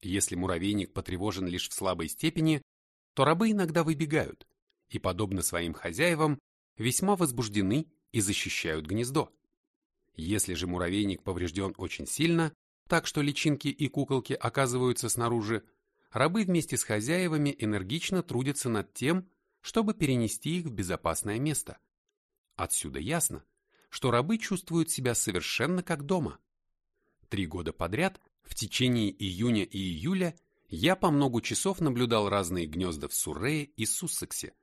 Если муравейник потревожен лишь в слабой степени, то рабы иногда выбегают и, подобно своим хозяевам, весьма возбуждены и защищают гнездо. Если же муравейник поврежден очень сильно, так что личинки и куколки оказываются снаружи, рабы вместе с хозяевами энергично трудятся над тем, чтобы перенести их в безопасное место. Отсюда ясно, что рабы чувствуют себя совершенно как дома. Три года подряд, в течение июня и июля, я по много часов наблюдал разные гнезда в Суррее и Суссексе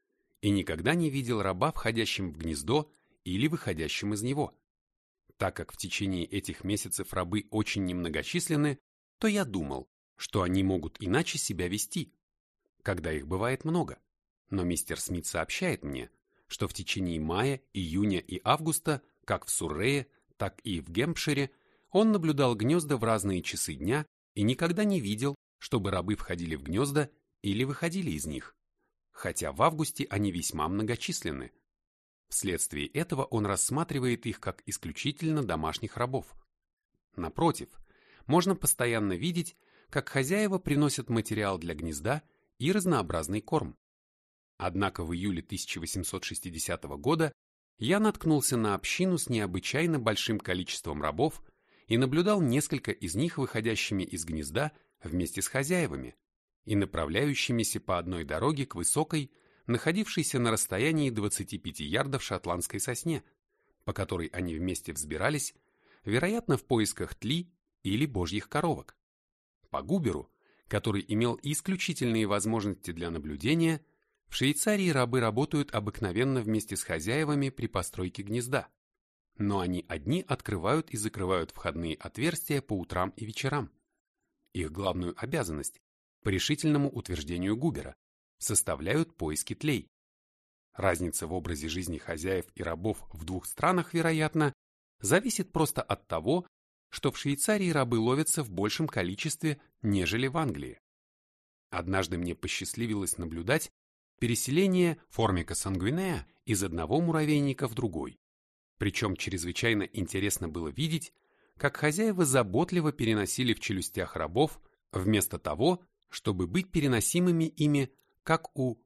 и никогда не видел раба, входящим в гнездо или выходящим из него. Так как в течение этих месяцев рабы очень немногочисленны, то я думал, что они могут иначе себя вести, когда их бывает много. Но мистер Смит сообщает мне, что в течение мая, июня и августа, как в Суррее, так и в Гемпшире, он наблюдал гнезда в разные часы дня и никогда не видел, чтобы рабы входили в гнезда или выходили из них, хотя в августе они весьма многочисленны. Вследствие этого он рассматривает их как исключительно домашних рабов. Напротив, можно постоянно видеть, как хозяева приносят материал для гнезда и разнообразный корм. Однако в июле 1860 года я наткнулся на общину с необычайно большим количеством рабов и наблюдал несколько из них выходящими из гнезда вместе с хозяевами и направляющимися по одной дороге к высокой, находившейся на расстоянии 25 ярдов шотландской сосне, по которой они вместе взбирались, вероятно, в поисках тли или божьих коровок. По Губеру, который имел исключительные возможности для наблюдения, в Швейцарии рабы работают обыкновенно вместе с хозяевами при постройке гнезда, но они одни открывают и закрывают входные отверстия по утрам и вечерам. Их главную обязанность, по решительному утверждению Губера, составляют поиски тлей. Разница в образе жизни хозяев и рабов в двух странах, вероятно, зависит просто от того, что в Швейцарии рабы ловятся в большем количестве, нежели в Англии. Однажды мне посчастливилось наблюдать переселение формика сангвинея из одного муравейника в другой. Причем чрезвычайно интересно было видеть, как хозяева заботливо переносили в челюстях рабов, вместо того, чтобы быть переносимыми ими, как у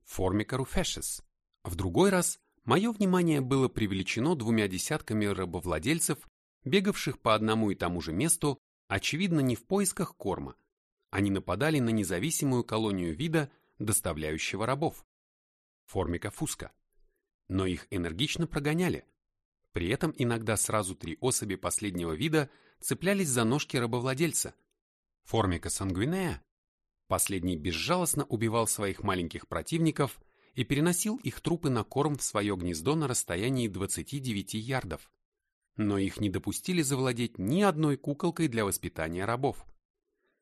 руфешес. В другой раз мое внимание было привлечено двумя десятками рабовладельцев, бегавших по одному и тому же месту, очевидно, не в поисках корма. Они нападали на независимую колонию вида, доставляющего рабов. Формика фуска. Но их энергично прогоняли. При этом иногда сразу три особи последнего вида цеплялись за ножки рабовладельца. Формика сангвинея. Последний безжалостно убивал своих маленьких противников и переносил их трупы на корм в свое гнездо на расстоянии 29 ярдов но их не допустили завладеть ни одной куколкой для воспитания рабов.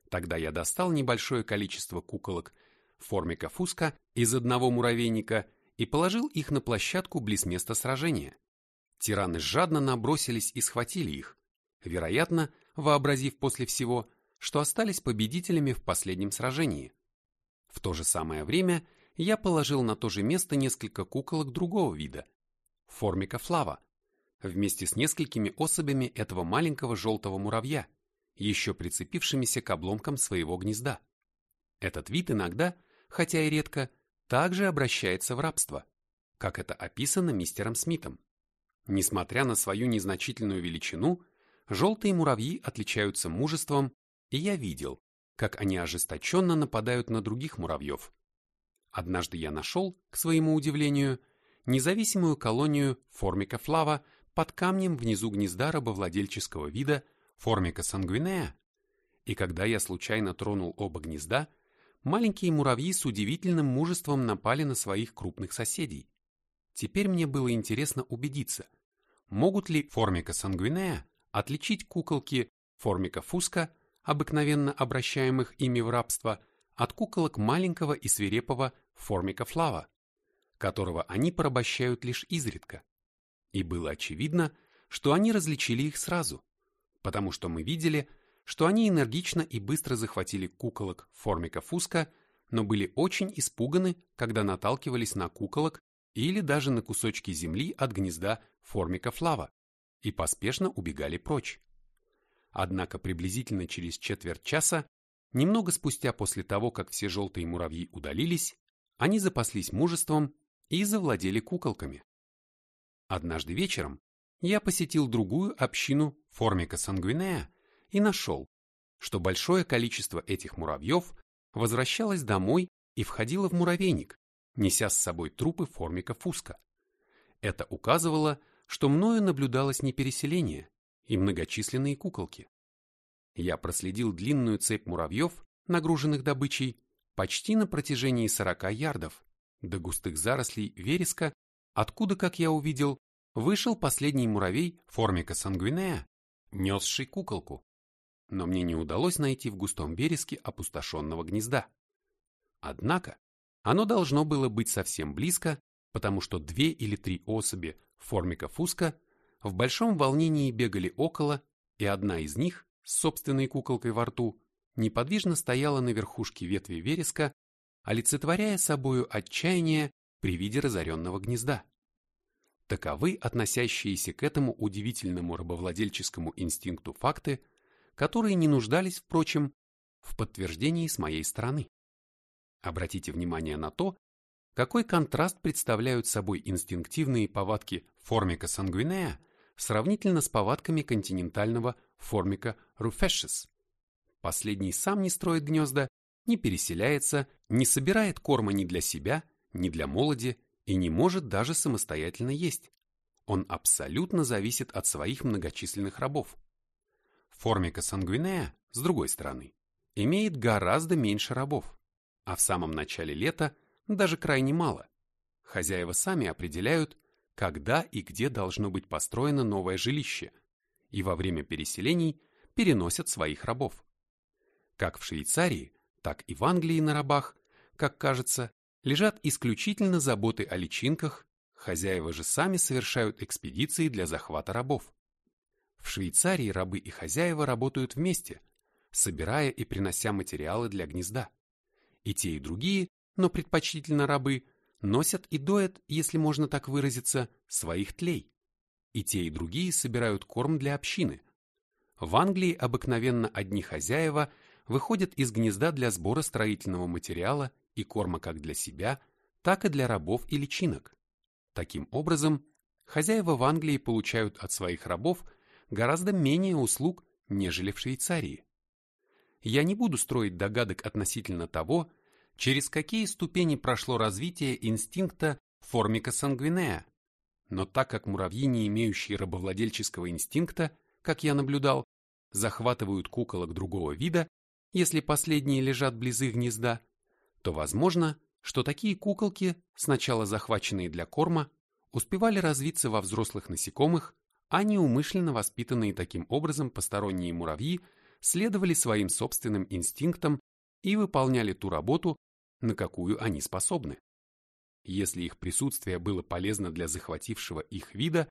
Тогда я достал небольшое количество куколок в форме кафуска из одного муравейника и положил их на площадку близ места сражения. Тираны жадно набросились и схватили их, вероятно, вообразив после всего, что остались победителями в последнем сражении. В то же самое время я положил на то же место несколько куколок другого вида, формика флава, вместе с несколькими особями этого маленького желтого муравья, еще прицепившимися к обломкам своего гнезда. Этот вид иногда, хотя и редко, также обращается в рабство, как это описано мистером Смитом. Несмотря на свою незначительную величину, желтые муравьи отличаются мужеством, и я видел, как они ожесточенно нападают на других муравьев. Однажды я нашел, к своему удивлению, независимую колонию формика флава под камнем внизу гнезда рабовладельческого вида формика сангвинея, и когда я случайно тронул оба гнезда, маленькие муравьи с удивительным мужеством напали на своих крупных соседей. Теперь мне было интересно убедиться, могут ли формика сангвинея отличить куколки формика фуска, обыкновенно обращаемых ими в рабство, от куколок маленького и свирепого формика флава, которого они порабощают лишь изредка. И было очевидно, что они различили их сразу, потому что мы видели, что они энергично и быстро захватили куколок формика фуска, но были очень испуганы, когда наталкивались на куколок или даже на кусочки земли от гнезда формика флава и поспешно убегали прочь. Однако приблизительно через четверть часа, немного спустя после того, как все желтые муравьи удалились, они запаслись мужеством и завладели куколками. Однажды вечером я посетил другую общину формика сангвинея и нашел, что большое количество этих муравьев возвращалось домой и входило в муравейник, неся с собой трупы формика фуска. Это указывало, что мною наблюдалось не переселение и многочисленные куколки. Я проследил длинную цепь муравьев, нагруженных добычей, почти на протяжении 40 ярдов, до густых зарослей вереска откуда, как я увидел, вышел последний муравей формика сангвинея, несший куколку. Но мне не удалось найти в густом вереске опустошенного гнезда. Однако, оно должно было быть совсем близко, потому что две или три особи формика фуска в большом волнении бегали около, и одна из них, с собственной куколкой во рту, неподвижно стояла на верхушке ветви вереска, олицетворяя собою отчаяние при виде разоренного гнезда. Таковы относящиеся к этому удивительному рабовладельческому инстинкту факты, которые не нуждались, впрочем, в подтверждении с моей стороны. Обратите внимание на то, какой контраст представляют собой инстинктивные повадки формика сангвинея сравнительно с повадками континентального формика руфешис. Последний сам не строит гнезда, не переселяется, не собирает корма ни для себя, ни для молоди, и не может даже самостоятельно есть. Он абсолютно зависит от своих многочисленных рабов. Формика сангвинея, с другой стороны, имеет гораздо меньше рабов, а в самом начале лета даже крайне мало. Хозяева сами определяют, когда и где должно быть построено новое жилище, и во время переселений переносят своих рабов. Как в Швейцарии, так и в Англии на рабах, как кажется, лежат исключительно заботы о личинках, хозяева же сами совершают экспедиции для захвата рабов. В Швейцарии рабы и хозяева работают вместе, собирая и принося материалы для гнезда. И те, и другие, но предпочтительно рабы, носят и доят, если можно так выразиться, своих тлей. И те, и другие собирают корм для общины. В Англии обыкновенно одни хозяева выходят из гнезда для сбора строительного материала и корма как для себя, так и для рабов и личинок. Таким образом, хозяева в Англии получают от своих рабов гораздо менее услуг, нежели в Швейцарии. Я не буду строить догадок относительно того, через какие ступени прошло развитие инстинкта формика сангвинея, но так как муравьи, не имеющие рабовладельческого инстинкта, как я наблюдал, захватывают куколок другого вида, если последние лежат близ их гнезда, то возможно, что такие куколки, сначала захваченные для корма, успевали развиться во взрослых насекомых, а неумышленно воспитанные таким образом посторонние муравьи следовали своим собственным инстинктам и выполняли ту работу, на какую они способны. Если их присутствие было полезно для захватившего их вида,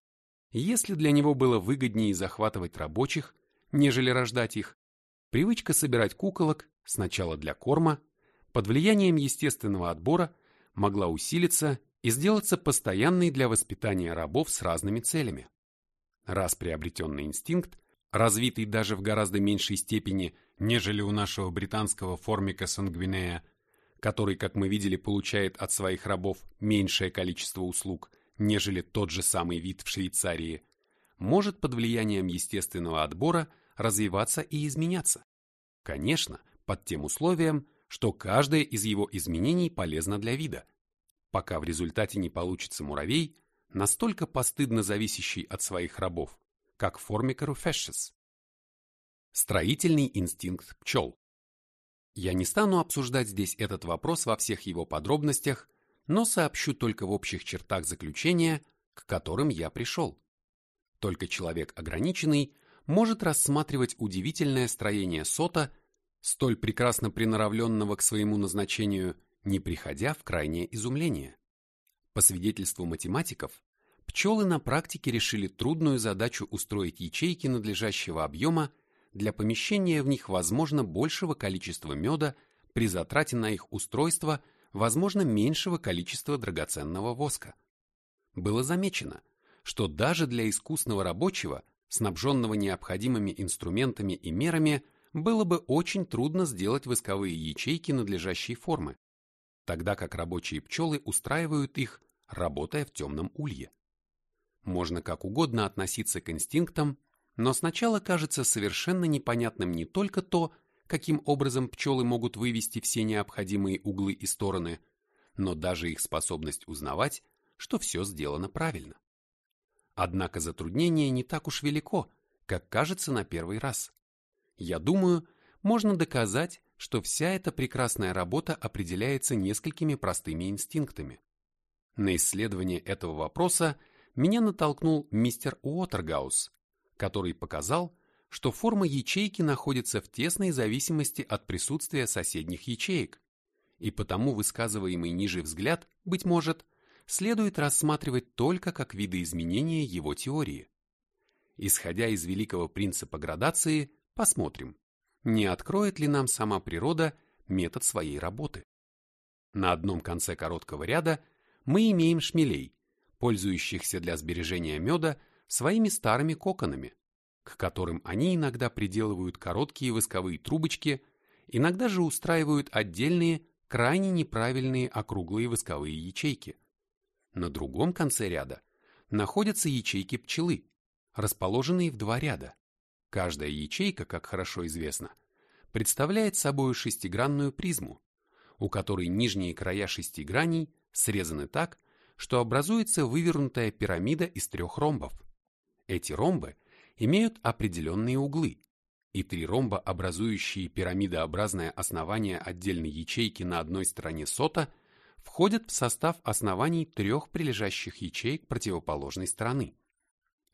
если для него было выгоднее захватывать рабочих, нежели рождать их, привычка собирать куколок сначала для корма, под влиянием естественного отбора могла усилиться и сделаться постоянной для воспитания рабов с разными целями. Раз приобретенный инстинкт, развитый даже в гораздо меньшей степени, нежели у нашего британского формика сангвинея, который, как мы видели, получает от своих рабов меньшее количество услуг, нежели тот же самый вид в Швейцарии, может под влиянием естественного отбора развиваться и изменяться. Конечно, под тем условием, что каждое из его изменений полезно для вида, пока в результате не получится муравей, настолько постыдно зависящий от своих рабов, как Formica rufescens. Строительный инстинкт пчел. Я не стану обсуждать здесь этот вопрос во всех его подробностях, но сообщу только в общих чертах заключения, к которым я пришел. Только человек ограниченный может рассматривать удивительное строение сота, столь прекрасно приноравленного к своему назначению, не приходя в крайнее изумление. По свидетельству математиков, пчелы на практике решили трудную задачу устроить ячейки надлежащего объема для помещения в них возможно большего количества меда при затрате на их устройство возможно меньшего количества драгоценного воска. Было замечено, что даже для искусного рабочего, снабженного необходимыми инструментами и мерами, было бы очень трудно сделать восковые ячейки надлежащей формы, тогда как рабочие пчелы устраивают их, работая в темном улье. Можно как угодно относиться к инстинктам, но сначала кажется совершенно непонятным не только то, каким образом пчелы могут вывести все необходимые углы и стороны, но даже их способность узнавать, что все сделано правильно. Однако затруднение не так уж велико, как кажется на первый раз. Я думаю, можно доказать, что вся эта прекрасная работа определяется несколькими простыми инстинктами. На исследование этого вопроса меня натолкнул мистер Уотергаус, который показал, что форма ячейки находится в тесной зависимости от присутствия соседних ячеек, и потому высказываемый ниже взгляд, быть может, следует рассматривать только как видоизменение его теории. Исходя из великого принципа градации, посмотрим, не откроет ли нам сама природа метод своей работы. На одном конце короткого ряда мы имеем шмелей, пользующихся для сбережения меда своими старыми коконами, к которым они иногда приделывают короткие восковые трубочки, иногда же устраивают отдельные, крайне неправильные округлые восковые ячейки. На другом конце ряда находятся ячейки пчелы, расположенные в два ряда. Каждая ячейка, как хорошо известно, представляет собой шестигранную призму, у которой нижние края шести граней срезаны так, что образуется вывернутая пирамида из трех ромбов. Эти ромбы имеют определенные углы, и три ромба, образующие пирамидообразное основание отдельной ячейки на одной стороне сота, входят в состав оснований трех прилежащих ячеек противоположной стороны.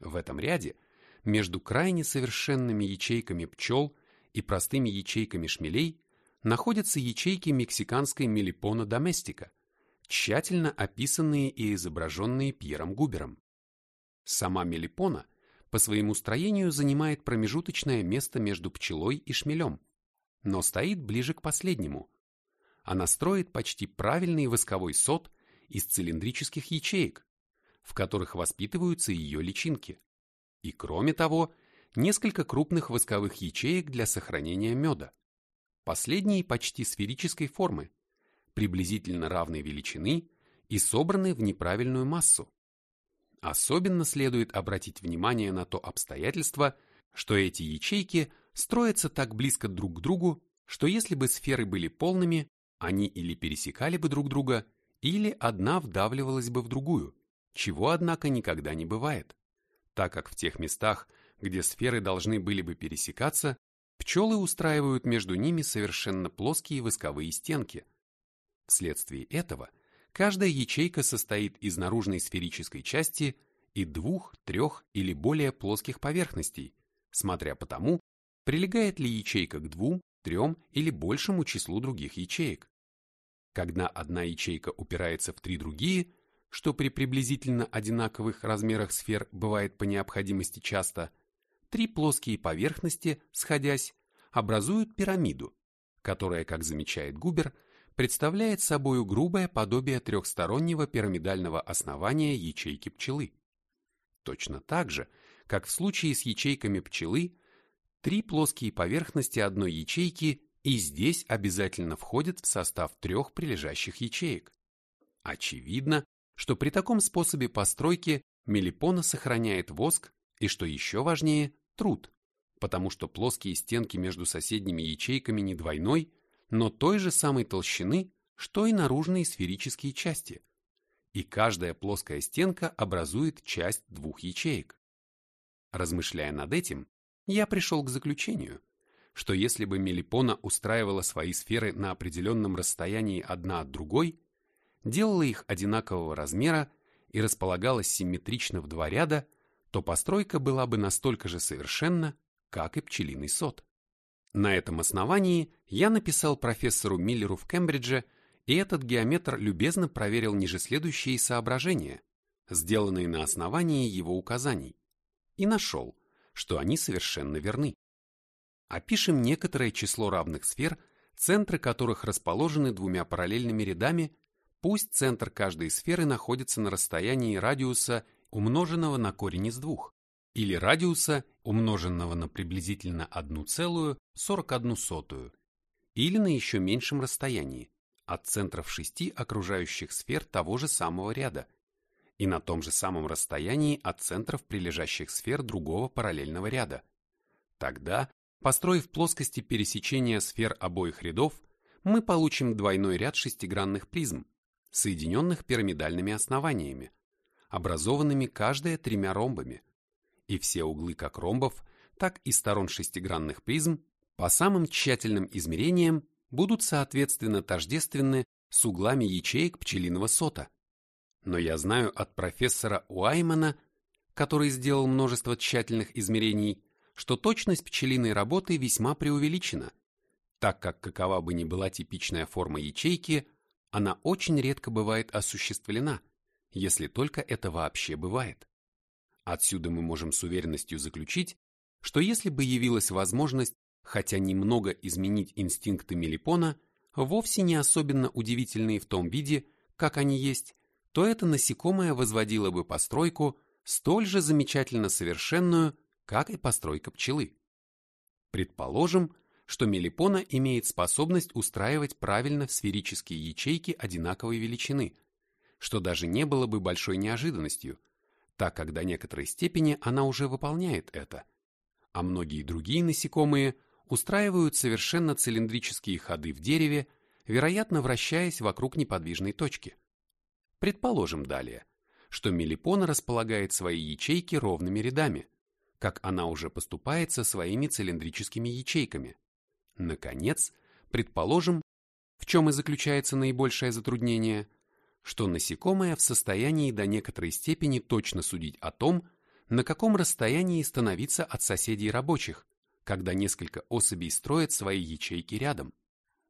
В этом ряде между крайне совершенными ячейками пчел и простыми ячейками шмелей находятся ячейки мексиканской мелипона доместика, тщательно описанные и изображенные Пьером Губером. Сама мелипона по своему строению занимает промежуточное место между пчелой и шмелем, но стоит ближе к последнему. Она строит почти правильный восковой сот из цилиндрических ячеек, в которых воспитываются ее личинки. И кроме того, несколько крупных восковых ячеек для сохранения меда. Последние почти сферической формы, приблизительно равной величины и собраны в неправильную массу. Особенно следует обратить внимание на то обстоятельство, что эти ячейки строятся так близко друг к другу, что если бы сферы были полными, они или пересекали бы друг друга, или одна вдавливалась бы в другую, чего, однако, никогда не бывает, так как в тех местах, где сферы должны были бы пересекаться, пчелы устраивают между ними совершенно плоские восковые стенки. Вследствие этого каждая ячейка состоит из наружной сферической части и двух, трех или более плоских поверхностей, смотря по тому, прилегает ли ячейка к двум, трем или большему числу других ячеек. Когда одна ячейка упирается в три другие, что при приблизительно одинаковых размерах сфер бывает по необходимости часто, три плоские поверхности, сходясь, образуют пирамиду, которая, как замечает Губер, представляет собой грубое подобие трехстороннего пирамидального основания ячейки пчелы. Точно так же, как в случае с ячейками пчелы, три плоские поверхности одной ячейки и здесь обязательно входят в состав трех прилежащих ячеек. Очевидно, что при таком способе постройки мелипона сохраняет воск и, что еще важнее, труд, потому что плоские стенки между соседними ячейками не двойной, но той же самой толщины, что и наружные сферические части. И каждая плоская стенка образует часть двух ячеек. Размышляя над этим, я пришел к заключению, что если бы Мелипона устраивала свои сферы на определенном расстоянии одна от другой, делала их одинакового размера и располагалась симметрично в два ряда, то постройка была бы настолько же совершенна, как и пчелиный сот. На этом основании я написал профессору Миллеру в Кембридже, и этот геометр любезно проверил ниже следующие соображения, сделанные на основании его указаний, и нашел, что они совершенно верны. Опишем некоторое число равных сфер, центры которых расположены двумя параллельными рядами, пусть центр каждой сферы находится на расстоянии радиуса, умноженного на корень из двух, или радиуса, умноженного на приблизительно 1,41, или на еще меньшем расстоянии, от центров шести окружающих сфер того же самого ряда, и на том же самом расстоянии от центров прилежащих сфер другого параллельного ряда. Тогда Построив плоскости пересечения сфер обоих рядов, мы получим двойной ряд шестигранных призм, соединенных пирамидальными основаниями, образованными каждая тремя ромбами. И все углы как ромбов, так и сторон шестигранных призм по самым тщательным измерениям будут соответственно тождественны с углами ячеек пчелиного сота. Но я знаю от профессора Уаймана, который сделал множество тщательных измерений, что точность пчелиной работы весьма преувеличена, так как какова бы ни была типичная форма ячейки, она очень редко бывает осуществлена, если только это вообще бывает. Отсюда мы можем с уверенностью заключить, что если бы явилась возможность хотя немного изменить инстинкты мелипона, вовсе не особенно удивительные в том виде, как они есть, то это насекомое возводило бы постройку столь же замечательно совершенную, как и постройка пчелы. Предположим, что мелипона имеет способность устраивать правильно в сферические ячейки одинаковой величины, что даже не было бы большой неожиданностью, так как до некоторой степени она уже выполняет это, а многие другие насекомые устраивают совершенно цилиндрические ходы в дереве, вероятно вращаясь вокруг неподвижной точки. Предположим далее, что мелипона располагает свои ячейки ровными рядами, как она уже поступает со своими цилиндрическими ячейками. Наконец, предположим, в чем и заключается наибольшее затруднение, что насекомое в состоянии до некоторой степени точно судить о том, на каком расстоянии становиться от соседей рабочих, когда несколько особей строят свои ячейки рядом.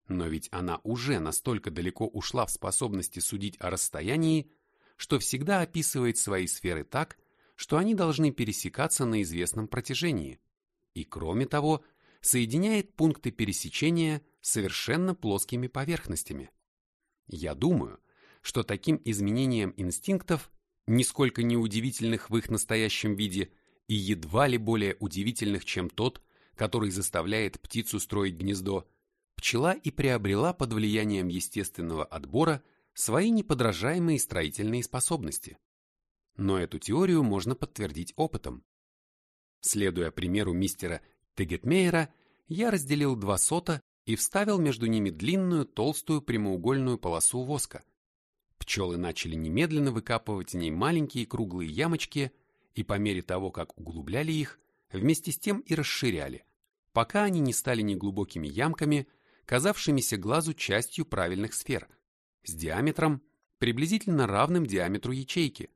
Но ведь она уже настолько далеко ушла в способности судить о расстоянии, что всегда описывает свои сферы так, что они должны пересекаться на известном протяжении, и кроме того, соединяет пункты пересечения совершенно плоскими поверхностями. Я думаю, что таким изменением инстинктов, нисколько не удивительных в их настоящем виде и едва ли более удивительных, чем тот, который заставляет птицу строить гнездо, пчела и приобрела под влиянием естественного отбора свои неподражаемые строительные способности. но эту теорию можно подтвердить опытом. Следуя примеру мистера Тегетмейера, я разделил два сота и вставил между ними длинную толстую прямоугольную полосу воска. Пчелы начали немедленно выкапывать в ней маленькие круглые ямочки и по мере того, как углубляли их, вместе с тем и расширяли, пока они не стали неглубокими ямками, казавшимися глазу частью правильных сфер, с диаметром, приблизительно равным диаметру ячейки.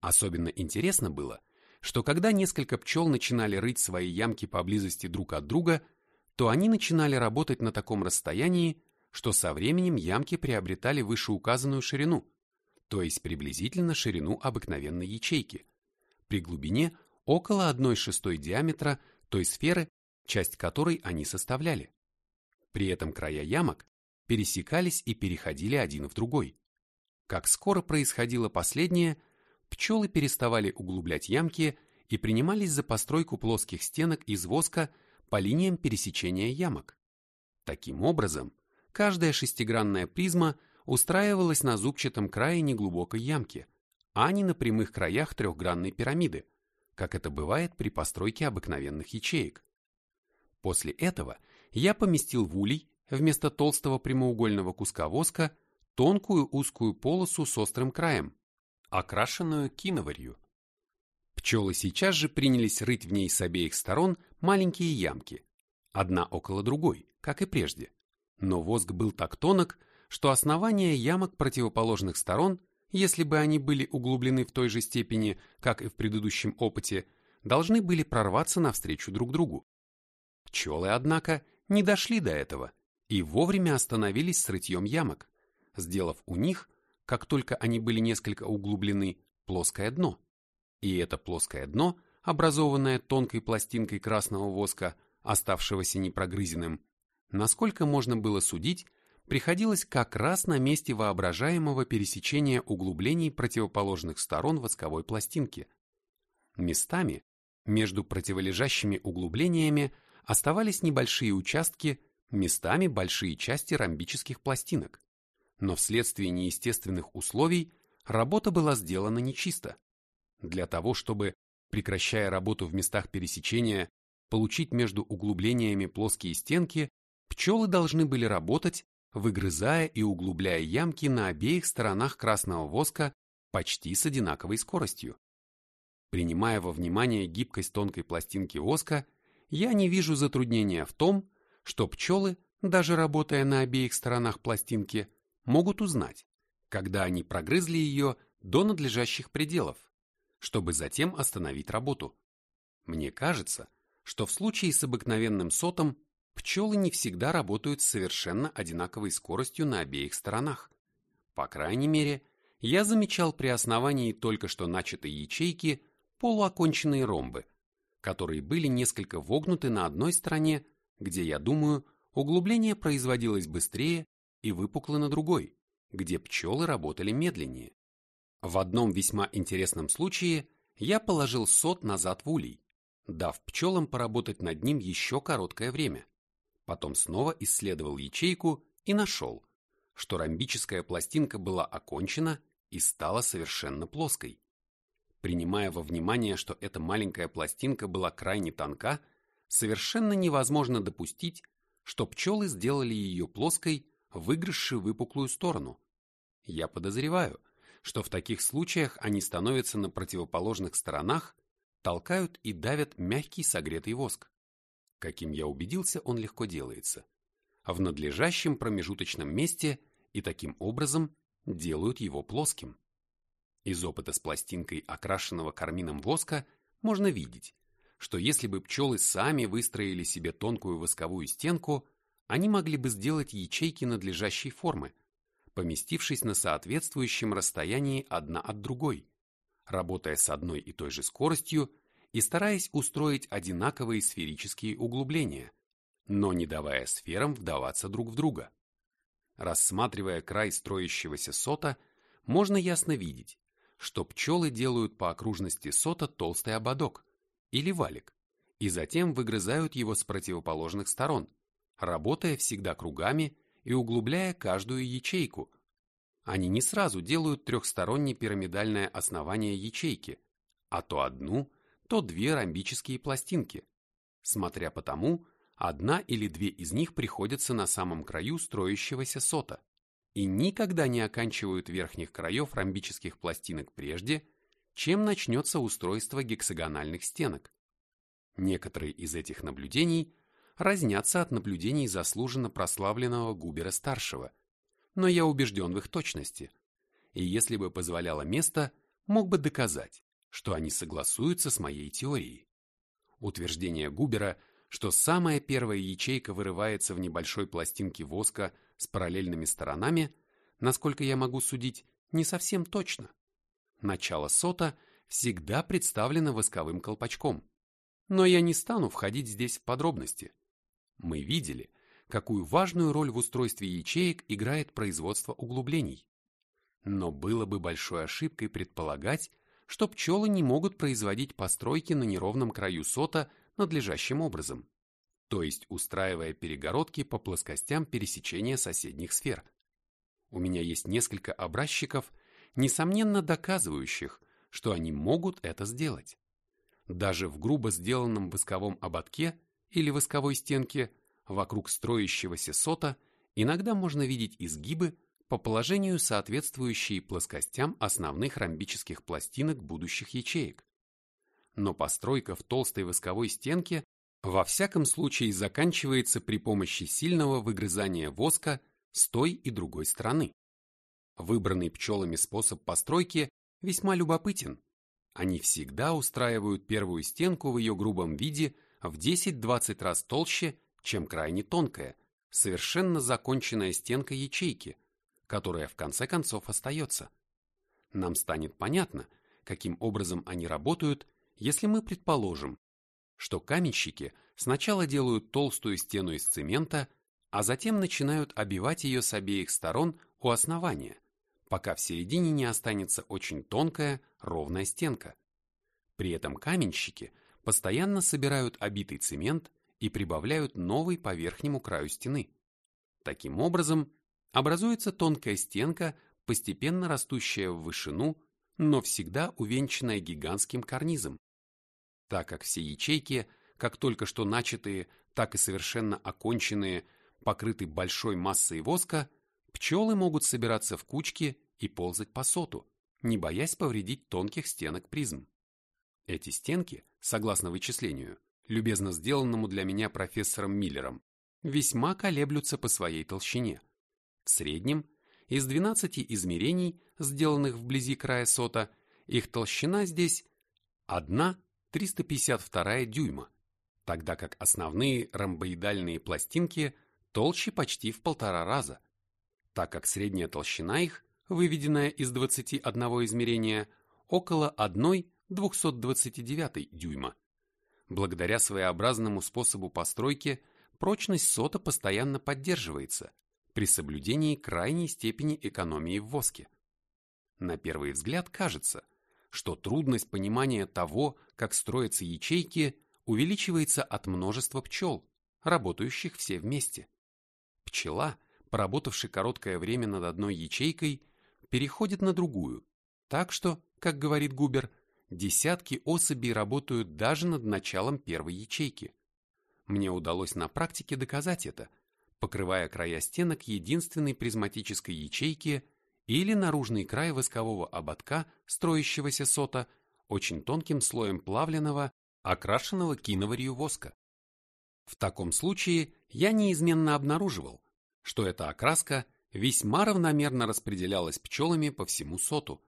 Особенно интересно было, что когда несколько пчел начинали рыть свои ямки поблизости друг от друга, то они начинали работать на таком расстоянии, что со временем ямки приобретали вышеуказанную ширину, то есть приблизительно ширину обыкновенной ячейки, при глубине около 1 шестой диаметра той сферы, часть которой они составляли. При этом края ямок пересекались и переходили один в другой. Как скоро происходило последнее, пчелы переставали углублять ямки и принимались за постройку плоских стенок из воска по линиям пересечения ямок. Таким образом, каждая шестигранная призма устраивалась на зубчатом крае неглубокой ямки, а не на прямых краях трехгранной пирамиды, как это бывает при постройке обыкновенных ячеек. После этого я поместил в улей вместо толстого прямоугольного куска воска тонкую узкую полосу с острым краем, окрашенную киноварью. Пчелы сейчас же принялись рыть в ней с обеих сторон маленькие ямки, одна около другой, как и прежде. Но воск был так тонок, что основания ямок противоположных сторон, если бы они были углублены в той же степени, как и в предыдущем опыте, должны были прорваться навстречу друг другу. Пчелы, однако, не дошли до этого и вовремя остановились с рытьем ямок, сделав у них, как только они были несколько углублены, плоское дно. И это плоское дно, образованное тонкой пластинкой красного воска, оставшегося непрогрызенным, насколько можно было судить, приходилось как раз на месте воображаемого пересечения углублений противоположных сторон восковой пластинки. Местами между противолежащими углублениями оставались небольшие участки, местами большие части ромбических пластинок. Но вследствие неестественных условий работа была сделана нечисто. Для того, чтобы, прекращая работу в местах пересечения, получить между углублениями плоские стенки, пчелы должны были работать, выгрызая и углубляя ямки на обеих сторонах красного воска почти с одинаковой скоростью. Принимая во внимание гибкость тонкой пластинки воска, я не вижу затруднения в том, что пчелы, даже работая на обеих сторонах пластинки, могут узнать, когда они прогрызли ее до надлежащих пределов, чтобы затем остановить работу. Мне кажется, что в случае с обыкновенным сотом пчелы не всегда работают с совершенно одинаковой скоростью на обеих сторонах. По крайней мере, я замечал при основании только что начатой ячейки полуоконченные ромбы – которые были несколько вогнуты на одной стороне, где, я думаю, углубление производилось быстрее и выпукло на другой, где пчелы работали медленнее. В одном весьма интересном случае я положил сот назад в улей, дав пчелам поработать над ним еще короткое время. Потом снова исследовал ячейку и нашел, что ромбическая пластинка была окончена и стала совершенно плоской. Принимая во внимание, что эта маленькая пластинка была крайне тонка, совершенно невозможно допустить, что пчелы сделали ее плоской, выгрызши выпуклую сторону. Я подозреваю, что в таких случаях они становятся на противоположных сторонах, толкают и давят мягкий согретый воск. Каким я убедился, он легко делается. А в надлежащем промежуточном месте и таким образом делают его плоским. Из опыта с пластинкой окрашенного кармином воска можно видеть, что если бы пчелы сами выстроили себе тонкую восковую стенку, они могли бы сделать ячейки надлежащей формы, поместившись на соответствующем расстоянии одна от другой, работая с одной и той же скоростью и стараясь устроить одинаковые сферические углубления, но не давая сферам вдаваться друг в друга. Рассматривая край строящегося сота, можно ясно видеть, что пчелы делают по окружности сота толстый ободок или валик, и затем выгрызают его с противоположных сторон, работая всегда кругами и углубляя каждую ячейку. они не сразу делают трехстороннее пирамидальное основание ячейки, а то одну, то две ромбические пластинки, смотря по тому, одна или две из них приходятся на самом краю строящегося сота и никогда не оканчивают верхних краев ромбических пластинок прежде, чем начнется устройство гексагональных стенок. Некоторые из этих наблюдений разнятся от наблюдений заслуженно прославленного Губера-старшего, но я убежден в их точности, и если бы позволяло место, мог бы доказать, что они согласуются с моей теорией. Утверждение Губера, что самая первая ячейка вырывается в небольшой пластинке воска с параллельными сторонами, насколько я могу судить, не совсем точно. Начало сота всегда представлено восковым колпачком. Но я не стану входить здесь в подробности. Мы видели, какую важную роль в устройстве ячеек играет производство углублений. Но было бы большой ошибкой предполагать, что пчелы не могут производить постройки на неровном краю сота надлежащим образом, то есть устраивая перегородки по плоскостям пересечения соседних сфер. У меня есть несколько образчиков, несомненно доказывающих, что они могут это сделать. Даже в грубо сделанном восковом ободке или восковой стенке вокруг строящегося сота иногда можно видеть изгибы, по положению соответствующие плоскостям основных ромбических пластинок будущих ячеек. Но постройка в толстой восковой стенке во всяком случае заканчивается при помощи сильного выгрызания воска с той и другой стороны. Выбранный пчелами способ постройки весьма любопытен. Они всегда устраивают первую стенку в ее грубом виде в 10-20 раз толще, чем крайне тонкая, совершенно законченная стенка ячейки, которая в конце концов остается. Нам станет понятно, каким образом они работают, если мы предположим, что каменщики сначала делают толстую стену из цемента, а затем начинают обивать ее с обеих сторон у основания, пока в середине не останется очень тонкая, ровная стенка. При этом каменщики постоянно собирают обитый цемент и прибавляют новый по верхнему краю стены. Таким образом, образуется тонкая стенка, постепенно растущая в вышину, но всегда увенчанная гигантским карнизом. Так как все ячейки, как только что начатые, так и совершенно оконченные, покрыты большой массой воска, пчелы могут собираться в кучки и ползать по соту, не боясь повредить тонких стенок призм. Эти стенки, согласно вычислению, любезно сделанному для меня профессором Миллером, весьма колеблются по своей толщине – в среднем, из 12 измерений, сделанных вблизи края сота, их толщина здесь 1 352 дюйма, тогда как основные ромбоидальные пластинки толще почти в полтора раза, так как средняя толщина их, выведенная из 21 измерения, около 1 229 дюйма. Благодаря своеобразному способу постройки прочность сота постоянно поддерживается – при соблюдении крайней степени экономии в воске. На первый взгляд кажется, что трудность понимания того, как строятся ячейки, увеличивается от множества пчел, работающих все вместе. Пчела, поработавшая короткое время над одной ячейкой, переходит на другую, так что, как говорит Губер, десятки особей работают даже над началом первой ячейки. Мне удалось на практике доказать это – покрывая края стенок единственной призматической ячейки или наружный край воскового ободка строящегося сота очень тонким слоем плавленного, окрашенного киноварью воска. В таком случае я неизменно обнаруживал, что эта окраска весьма равномерно распределялась пчелами по всему соту,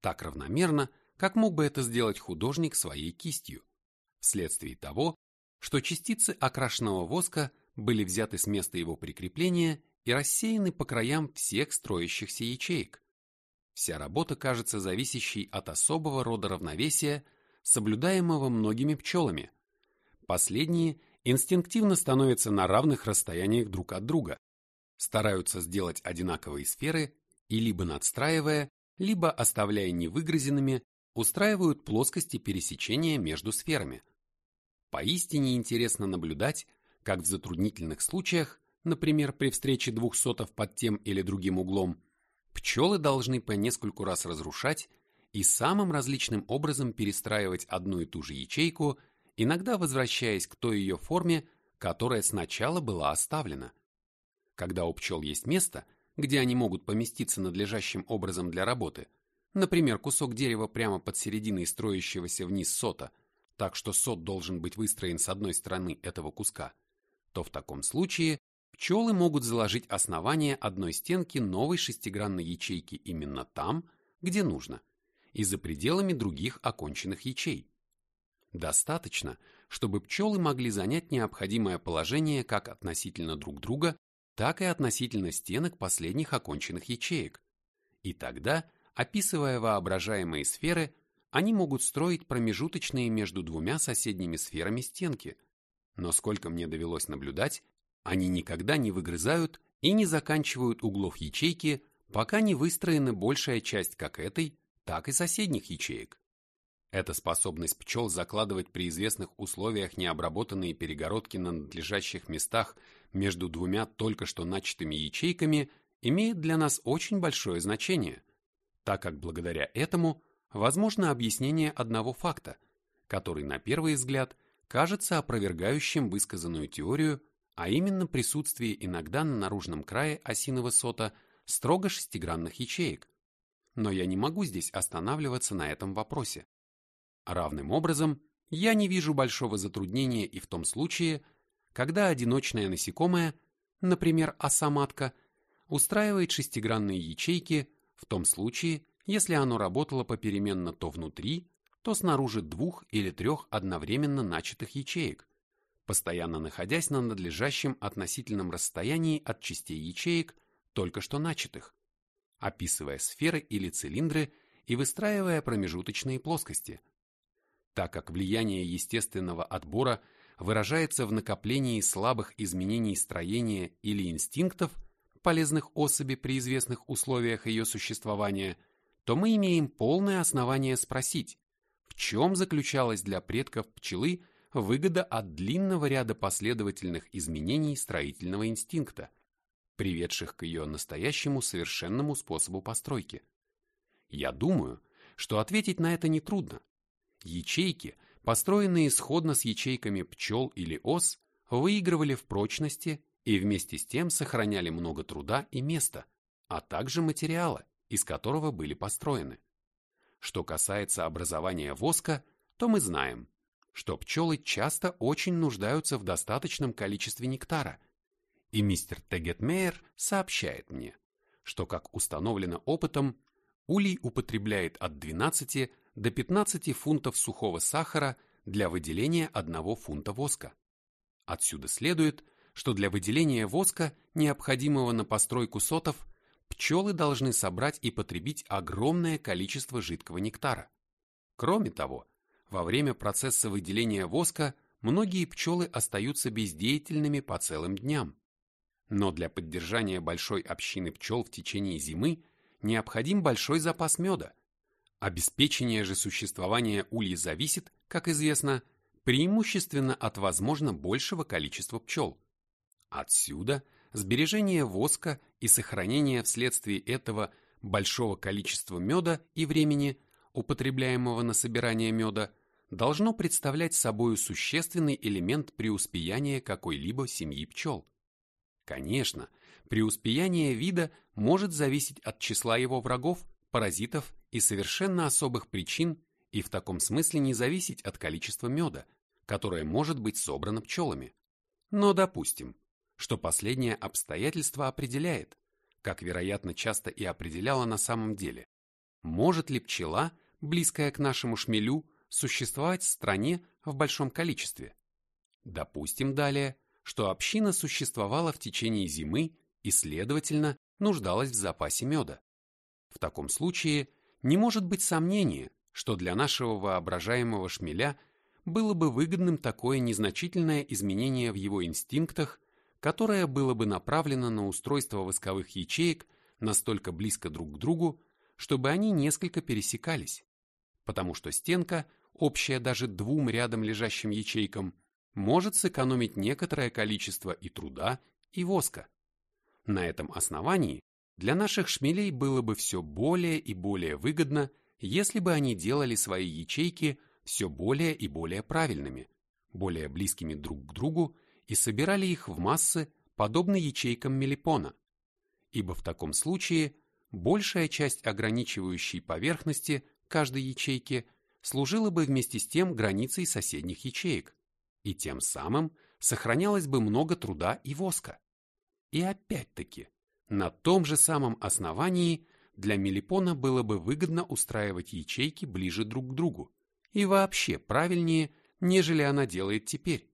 так равномерно, как мог бы это сделать художник своей кистью, вследствие того, что частицы окрашенного воска были взяты с места его прикрепления и рассеяны по краям всех строящихся ячеек. Вся работа кажется зависящей от особого рода равновесия, соблюдаемого многими пчелами. Последние инстинктивно становятся на равных расстояниях друг от друга, стараются сделать одинаковые сферы и либо надстраивая, либо оставляя невыгрызенными, устраивают плоскости пересечения между сферами. Поистине интересно наблюдать, как в затруднительных случаях, например, при встрече двух сотов под тем или другим углом, Пчелы должны по нескольку раз разрушать и самым различным образом перестраивать одну и ту же ячейку, иногда возвращаясь к той ее форме, которая сначала была оставлена. Когда у пчел есть место, где они могут поместиться надлежащим образом для работы, например, кусок дерева прямо под серединой строящегося вниз сота, так что сот должен быть выстроен с одной стороны этого куска, то в таком случае пчелы могут заложить основание одной стенки новой шестигранной ячейки именно там, где нужно, и за пределами других оконченных ячей. Достаточно, чтобы пчелы могли занять необходимое положение как относительно друг друга, так и относительно стенок последних оконченных ячеек. И тогда, описывая воображаемые сферы, они могут строить промежуточные между двумя соседними сферами стенки. Но сколько мне довелось наблюдать, они никогда не выгрызают и не заканчивают углов ячейки, пока не выстроена большая часть как этой, так и соседних ячеек. Эта способность пчел закладывать при известных условиях необработанные перегородки на надлежащих местах между двумя только что начатыми ячейками имеет для нас очень большое значение, так как благодаря этому возможно объяснение одного факта, который на первый взгляд кажется опровергающим высказанную теорию, а именно присутствие иногда на наружном крае осиного сота строго шестигранных ячеек. Но я не могу здесь останавливаться на этом вопросе. Равным образом, я не вижу большого затруднения и в том случае, когда одиночное насекомое, например, осаматка, устраивает шестигранные ячейки в том случае, если оно работало попеременно то внутри, то снаружи двух или трех одновременно начатых ячеек, постоянно находясь на надлежащем относительном расстоянии от частей ячеек, только что начатых, описывая сферы или цилиндры и выстраивая промежуточные плоскости. Так как влияние естественного отбора выражается в накоплении слабых изменений строения или инстинктов, полезных особи при известных условиях ее существования – то мы имеем полное основание спросить, чем заключалась для предков пчелы выгода от длинного ряда последовательных изменений строительного инстинкта, приведших к ее настоящему совершенному способу постройки. Я думаю, что ответить на это нетрудно. Ячейки, построенные сходно с ячейками пчел или ос, выигрывали в прочности и вместе с тем сохраняли много труда и места, а также материала, из которого были построены. Что касается образования воска, то мы знаем, что пчелы часто очень нуждаются в достаточном количестве нектара, и мистер Тегетмейер сообщает мне, что, как установлено опытом, улей употребляет от 12 до 15 фунтов сухого сахара для выделения одного фунта воска. Отсюда следует, что для выделения воска, необходимого на постройку сотов, пчелы должны собрать и потребить огромное количество жидкого нектара. Кроме того, во время процесса выделения воска многие пчелы остаются бездеятельными по целым дням. Но для поддержания большой общины пчел в течение зимы необходим большой запас меда. Обеспечение же существования улья зависит, как известно, преимущественно от возможно большего количества пчел. Отсюда – сбережение воска и сохранение вследствие этого большого количества меда и времени, употребляемого на собирание меда, должно представлять собой существенный элемент преуспеяния какой-либо семьи пчел. Конечно, преуспеяние вида может зависеть от числа его врагов, паразитов и совершенно особых причин и в таком смысле не зависеть от количества меда, которое может быть собрано пчелами. Но допустим, что последнее обстоятельство определяет, как, вероятно, часто и определяло на самом деле, может ли пчела, близкая к нашему шмелю, существовать в стране в большом количестве. Допустим далее, что община существовала в течение зимы и, следовательно, нуждалась в запасе меда. В таком случае не может быть сомнения, что для нашего воображаемого шмеля было бы выгодным такое незначительное изменение в его инстинктах которое было бы направлено на устройство восковых ячеек настолько близко друг к другу, чтобы они несколько пересекались, потому что стенка, общая даже двум рядом лежащим ячейкам, может сэкономить некоторое количество и труда, и воска. На этом основании Для наших шмелей было бы все более и более выгодно, если бы они делали свои ячейки все более и более правильными, более близкими друг к другу и собирали их в массы, подобно ячейкам мелипона, ибо в таком случае большая часть ограничивающей поверхности каждой ячейки служила бы вместе с тем границей соседних ячеек, и тем самым сохранялось бы много труда и воска. И опять-таки, на том же самом основании для мелипона было бы выгодно устраивать ячейки ближе друг к другу и вообще правильнее, нежели она делает теперь,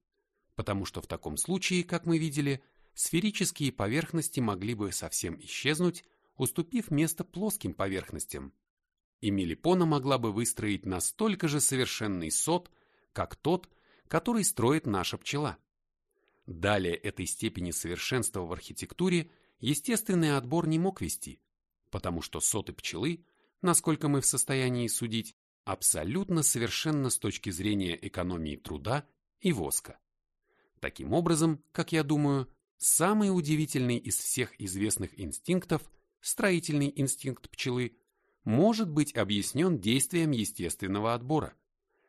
потому что в таком случае, как мы видели, сферические поверхности могли бы совсем исчезнуть, уступив место плоским поверхностям. И мелипона могла бы выстроить настолько же совершенный сот, как тот, который строит наша пчела. Далее этой степени совершенства в архитектуре естественный отбор не мог вести, потому что соты пчелы, насколько мы в состоянии судить, абсолютно совершенно с точки зрения экономии труда и воска. Таким образом, как я думаю, самый удивительный из всех известных инстинктов, строительный инстинкт пчелы, может быть объяснен действием естественного отбора,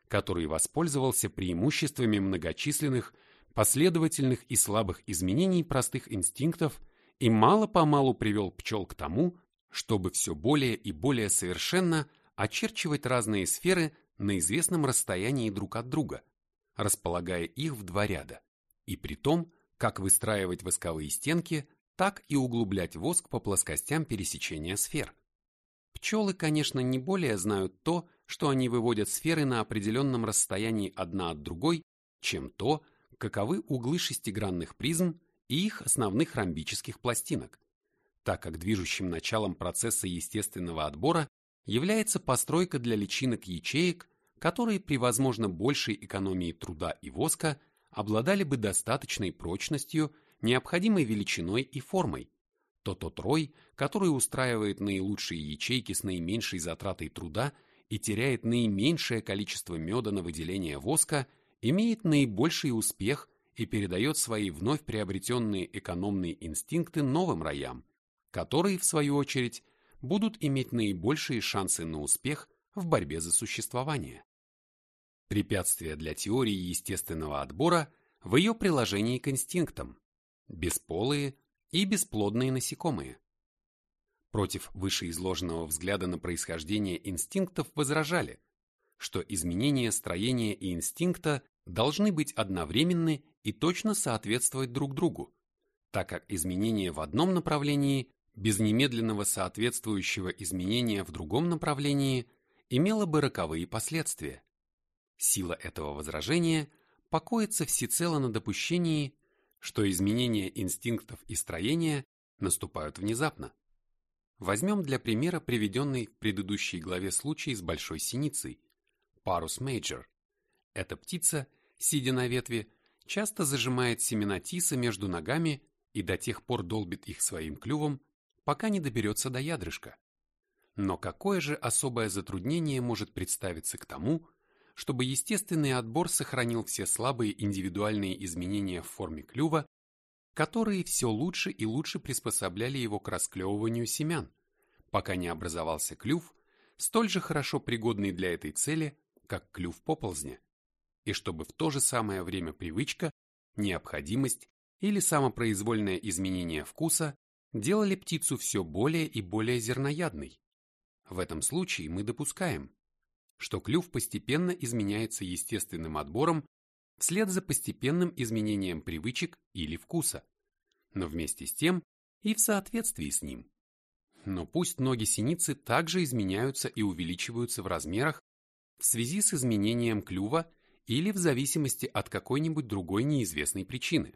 который воспользовался преимуществами многочисленных, последовательных и слабых изменений простых инстинктов и мало-помалу привел пчел к тому, чтобы все более и более совершенно очерчивать разные сферы на известном расстоянии друг от друга, располагая их в два ряда, и при том, как выстраивать восковые стенки, так и углублять воск по плоскостям пересечения сфер. Пчелы, конечно, не более знают то, что они выводят сферы на определенном расстоянии одна от другой, чем то, каковы углы шестигранных призм и их основных ромбических пластинок, так как движущим началом процесса естественного отбора является постройка для личинок ячеек, которые при возможно большей экономии труда и воска обладали бы достаточной прочностью, необходимой величиной и формой, то тот рой, который устраивает наилучшие ячейки с наименьшей затратой труда и теряет наименьшее количество меда на выделение воска, имеет наибольший успех и передает свои вновь приобретенные экономные инстинкты новым роям, которые, в свою очередь, будут иметь наибольшие шансы на успех в борьбе за существование. Препятствия для теории естественного отбора в ее приложении к инстинктам, бесполые и бесплодные насекомые. Против вышеизложенного взгляда на происхождение инстинктов возражали, что изменения строения и инстинкта должны быть одновременны и точно соответствовать друг другу, так как изменения в одном направлении без немедленного соответствующего изменения в другом направлении имело бы роковые последствия. Сила этого возражения покоится всецело на допущении, что изменения инстинктов и строения наступают внезапно. Возьмем для примера приведенный в предыдущей главе случай с большой синицей, Parus major. Эта птица, сидя на ветви, часто зажимает семена тиса между ногами и до тех пор долбит их своим клювом, пока не доберется до ядрышка. Но какое же особое затруднение может представиться к тому, чтобы естественный отбор сохранил все слабые индивидуальные изменения в форме клюва, которые все лучше и лучше приспособляли его к расклевыванию семян, пока не образовался клюв, столь же хорошо пригодный для этой цели, как клюв поползня, и чтобы в то же самое время привычка, необходимость или самопроизвольное изменение вкуса делали птицу все более и более зерноядной. В этом случае мы допускаем, что клюв постепенно изменяется естественным отбором вслед за постепенным изменением привычек или вкуса, но вместе с тем и в соответствии с ним. Но пусть ноги синицы также изменяются и увеличиваются в размерах в связи с изменением клюва или в зависимости от какой-нибудь другой неизвестной причины.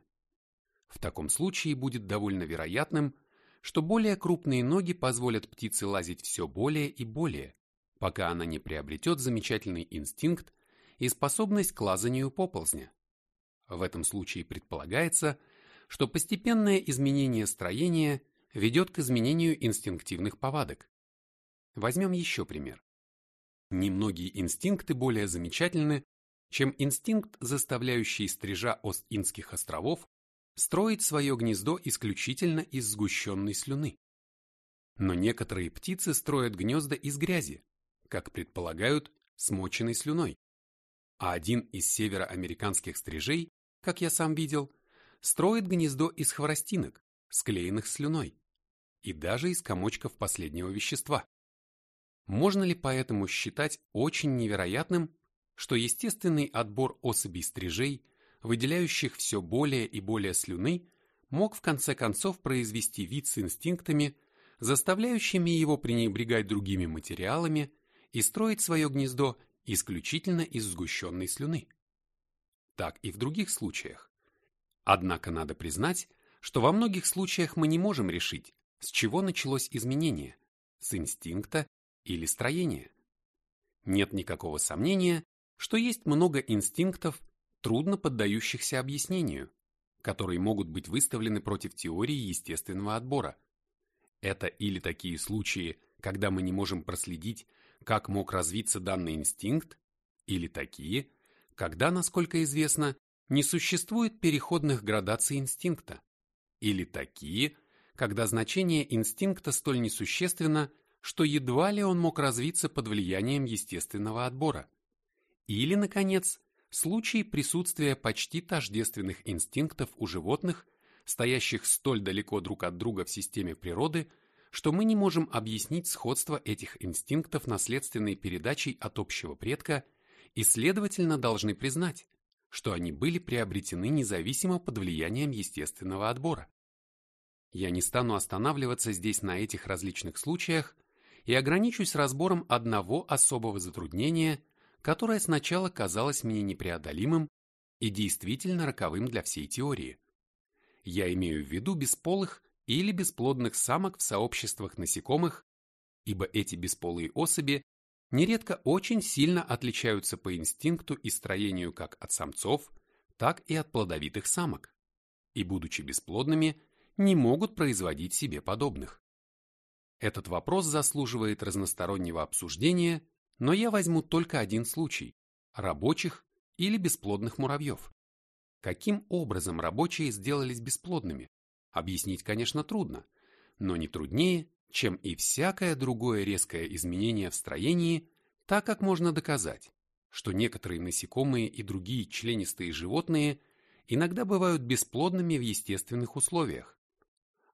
В таком случае будет довольно вероятным, что более крупные ноги позволят птице лазить все более и более, пока она не приобретет замечательный инстинкт и способность к лазанию поползня. В этом случае предполагается, что постепенное изменение строения ведет к изменению инстинктивных повадок. Возьмем еще пример. Немногие инстинкты более замечательны, чем инстинкт, заставляющий стрижа Ост-Индских островов строить свое гнездо исключительно из сгущенной слюны. Но некоторые птицы строят гнезда из грязи, как предполагают, смоченной слюной. А один из североамериканских стрижей, как я сам видел, строит гнездо из хворостинок, склеенных слюной, и даже из комочков последнего вещества. Можно ли поэтому считать очень невероятным, что естественный отбор особей стрижей, выделяющих все более и более слюны, мог в конце концов произвести вид с инстинктами, заставляющими его пренебрегать другими материалами и строить свое гнездо исключительно из сгущенной слюны. Так и в других случаях. Однако надо признать, что во многих случаях мы не можем решить, с чего началось изменение, с инстинкта или строения. Нет никакого сомнения, что есть много инстинктов, трудно поддающихся объяснению, которые могут быть выставлены против теории естественного отбора. Это или такие случаи, когда мы не можем проследить, как мог развиться данный инстинкт, или такие, когда, насколько известно, не существует переходных градаций инстинкта, или такие, когда значение инстинкта столь несущественно, что едва ли он мог развиться под влиянием естественного отбора, или, наконец, случаи присутствия почти тождественных инстинктов у животных, стоящих столь далеко друг от друга в системе природы, что мы не можем объяснить сходство этих инстинктов наследственной передачей от общего предка и, следовательно, должны признать, что они были приобретены независимо под влиянием естественного отбора. Я не стану останавливаться здесь на этих различных случаях и ограничусь разбором одного особого затруднения, которое сначала казалось мне непреодолимым и действительно роковым для всей теории. Я имею в виду бесполых или бесплодных самок в сообществах насекомых, ибо эти бесполые особи нередко очень сильно отличаются по инстинкту и строению как от самцов, так и от плодовитых самок, и, будучи бесплодными, не могут производить себе подобных. Этот вопрос заслуживает разностороннего обсуждения но я возьму только один случай – рабочих или бесплодных муравьев. Каким образом рабочие сделались бесплодными? Объяснить, конечно, трудно, но не труднее, чем и всякое другое резкое изменение в строении, так как можно доказать, что некоторые насекомые и другие членистые животные иногда бывают бесплодными в естественных условиях.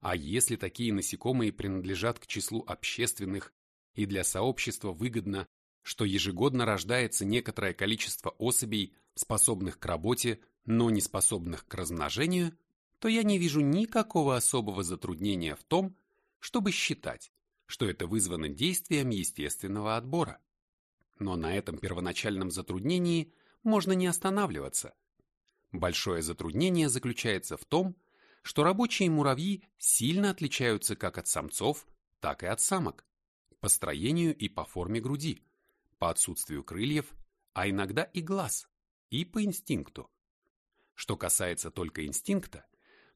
А если такие насекомые принадлежат к числу общественных и для сообщества выгодно что ежегодно рождается некоторое количество особей, способных к работе, но не способных к размножению, то я не вижу никакого особого затруднения в том, чтобы считать, что это вызвано действием естественного отбора. Но на этом первоначальном затруднении можно не останавливаться. Большое затруднение заключается в том, что рабочие муравьи сильно отличаются как от самцов, так и от самок, по строению и по форме груди, по отсутствию крыльев, а иногда и глаз, и по инстинкту. Что касается только инстинкта,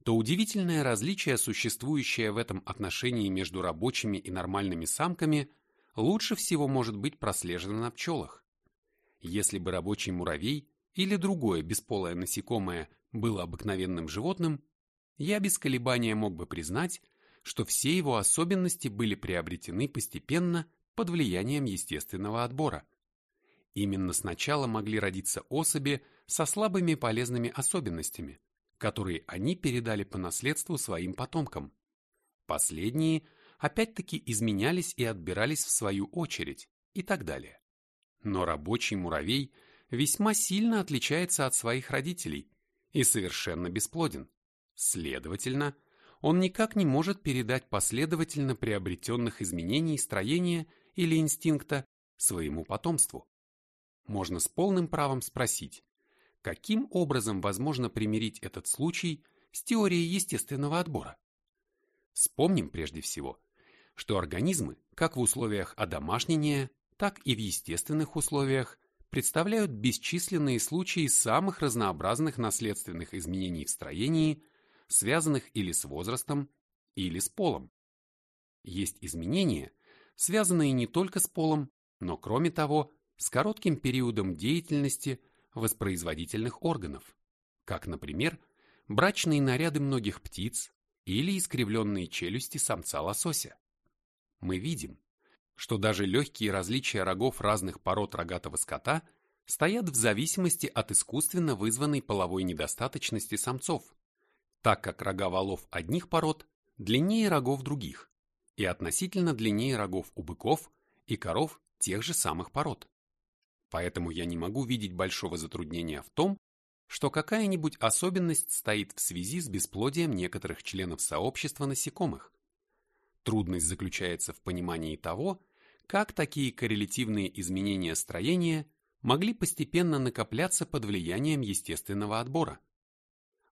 то удивительное различие, существующее в этом отношении между рабочими и нормальными самками, лучше всего может быть прослежено на пчелах. Если бы рабочий муравей или другое бесполое насекомое было обыкновенным животным, я без колебания мог бы признать, что все его особенности были приобретены постепенно под влиянием естественного отбора. Именно сначала могли родиться особи со слабыми полезными особенностями, которые они передали по наследству своим потомкам. Последние опять-таки изменялись и отбирались в свою очередь и так далее. Но рабочий муравей весьма сильно отличается от своих родителей и совершенно бесплоден. Следовательно, он никак не может передать последовательно приобретенных изменений строения или инстинкта своему потомству. Можно с полным правом спросить, каким образом возможно примирить этот случай с теорией естественного отбора? Вспомним прежде всего, что организмы, как в условиях одомашнения, так и в естественных условиях, представляют бесчисленные случаи самых разнообразных наследственных изменений в строении, связанных или с возрастом, или с полом. Есть изменения, связанные не только с полом, но кроме того, с коротким периодом деятельности воспроизводительных органов, как, например, брачные наряды многих птиц или искривленные челюсти самца лосося. мы видим, что даже легкие различия рогов разных пород рогатого скота стоят в зависимости от искусственно вызванной половой недостаточности самцов, так как рога валов одних пород длиннее рогов других и относительно длиннее рогов у быков и коров тех же самых пород. Поэтому я не могу видеть большого затруднения в том, что какая-нибудь особенность стоит в связи с бесплодием некоторых членов сообщества насекомых. Трудность заключается в понимании того, как такие коррелятивные изменения строения могли постепенно накопляться под влиянием естественного отбора.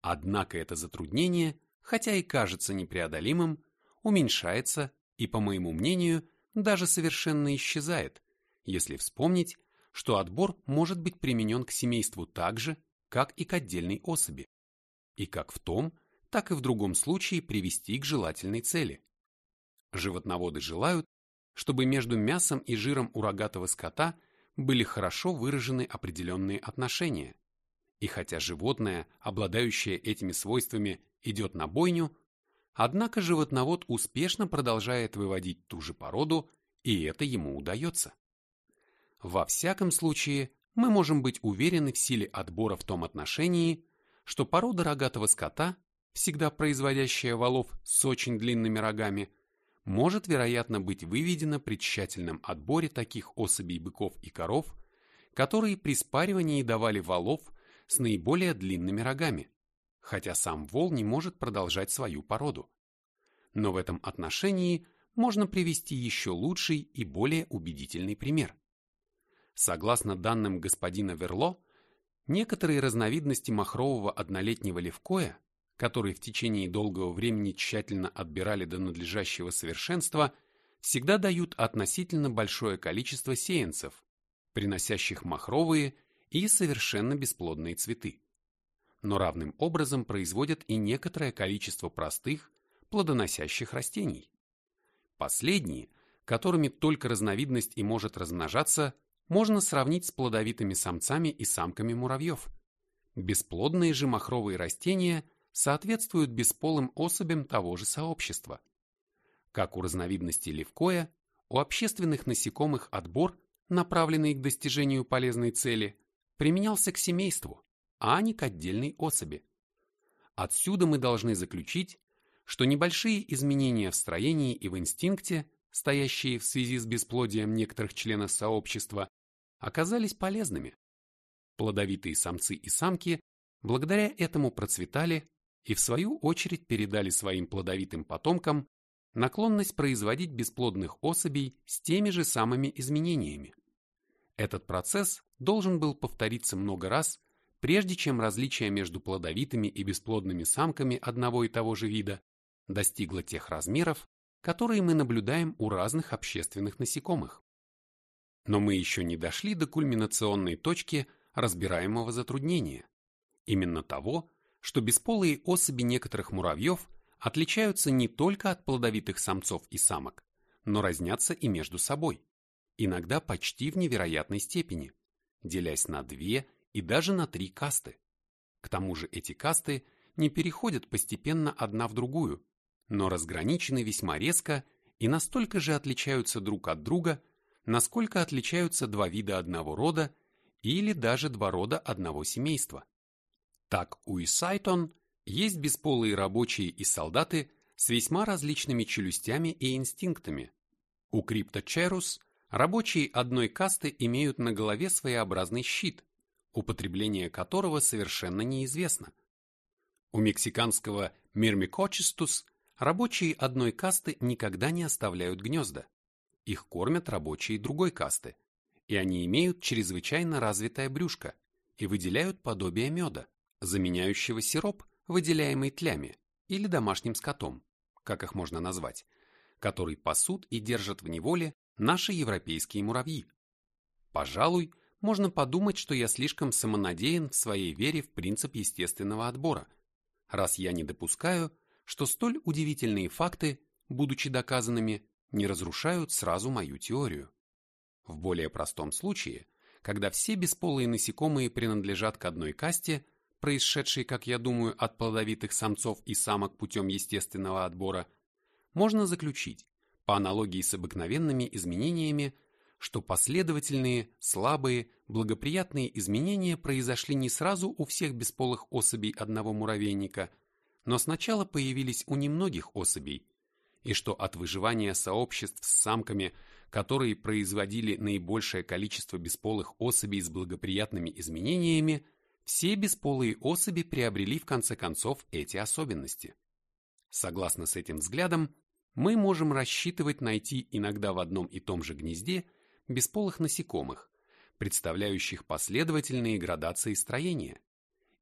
Однако это затруднение, хотя и кажется непреодолимым, уменьшается и, по моему мнению, даже совершенно исчезает, если вспомнить, что отбор может быть применен к семейству так же, как и к отдельной особи, и как в том, так и в другом случае привести к желательной цели. Животноводы желают, чтобы между мясом и жиром у рогатого скота были хорошо выражены определенные отношения. И хотя животное, обладающее этими свойствами, идет на бойню, однако животновод успешно продолжает выводить ту же породу, и это ему удается. Во всяком случае, мы можем быть уверены в силе отбора в том отношении, что порода рогатого скота, всегда производящая валов с очень длинными рогами, может, вероятно, быть выведена при тщательном отборе таких особей быков и коров, которые при спаривании давали валов с наиболее длинными рогами, хотя сам вол не может продолжать свою породу. Но в этом отношении можно привести еще лучший и более убедительный пример. Согласно данным господина Верло, некоторые разновидности махрового однолетнего левкоя, которые в течение долгого времени тщательно отбирали до надлежащего совершенства, всегда дают относительно большое количество сеянцев, приносящих махровые и совершенно бесплодные цветы. Но равным образом производят и некоторое количество простых, плодоносящих растений. Последние, которыми только разновидность и может размножаться, можно сравнить с плодовитыми самцами и самками муравьев. Бесплодные же махровые растения соответствуют бесполым особям того же сообщества. Как у разновидностей левкоя, у общественных насекомых отбор, направленный к достижению полезной цели, применялся к семейству, а не к отдельной особи. Отсюда мы должны заключить, что небольшие изменения в строении и в инстинкте, стоящие в связи с бесплодием некоторых членов сообщества, оказались полезными. Плодовитые самцы и самки благодаря этому процветали и в свою очередь передали своим плодовитым потомкам наклонность производить бесплодных особей с теми же самыми изменениями. Этот процесс должен был повториться много раз, прежде чем различие между плодовитыми и бесплодными самками одного и того же вида достигло тех размеров, которые мы наблюдаем у разных общественных насекомых. Но мы еще не дошли до кульминационной точки разбираемого затруднения. Именно того, что бесполые особи некоторых муравьев отличаются не только от плодовитых самцов и самок, но разнятся и между собой, иногда почти в невероятной степени, делясь на две и даже на три касты. К тому же эти касты не переходят постепенно одна в другую, но разграничены весьма резко и настолько же отличаются друг от друга, насколько отличаются два вида одного рода или даже два рода одного семейства. Так у Исайтон есть бесполые рабочие и солдаты с весьма различными челюстями и инстинктами. У Крипточерус рабочие одной касты имеют на голове своеобразный щит, употребление которого совершенно неизвестно. У мексиканского Мирмикочистус рабочие одной касты никогда не оставляют гнезда. Их кормят рабочие другой касты, и они имеют чрезвычайно развитое брюшко и выделяют подобие меда, заменяющего сироп, выделяемый тлями или домашним скотом, как их можно назвать, который пасут и держат в неволе наши европейские муравьи. Пожалуй, можно подумать, что я слишком самонадеян в своей вере в принцип естественного отбора, раз я не допускаю, что столь удивительные факты, будучи доказанными, не разрушают сразу мою теорию. В более простом случае, когда все бесполые насекомые принадлежат к одной касте, происшедшей, как я думаю, от плодовитых самцов и самок путем естественного отбора, можно заключить, по аналогии с обыкновенными изменениями, что последовательные, слабые, благоприятные изменения произошли не сразу у всех бесполых особей одного муравейника, но сначала появились у немногих особей, и что от выживания сообществ с самками, которые производили наибольшее количество бесполых особей с благоприятными изменениями, все бесполые особи приобрели в конце концов эти особенности. Согласно с этим взглядом, мы можем рассчитывать найти иногда в одном и том же гнезде бесполых насекомых, представляющих последовательные градации строения.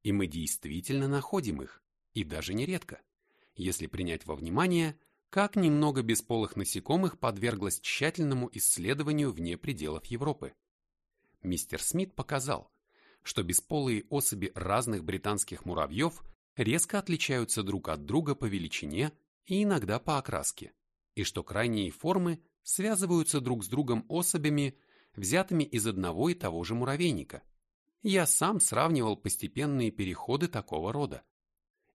И мы действительно находим их, и даже нередко, если принять во внимание, как немного бесполых насекомых подверглось тщательному исследованию вне пределов Европы. Мистер Смит показал, что бесполые особи разных британских муравьев резко отличаются друг от друга по величине и иногда по окраске, и что крайние формы связываются друг с другом особями, взятыми из одного и того же муравейника. Я сам сравнивал постепенные переходы такого рода.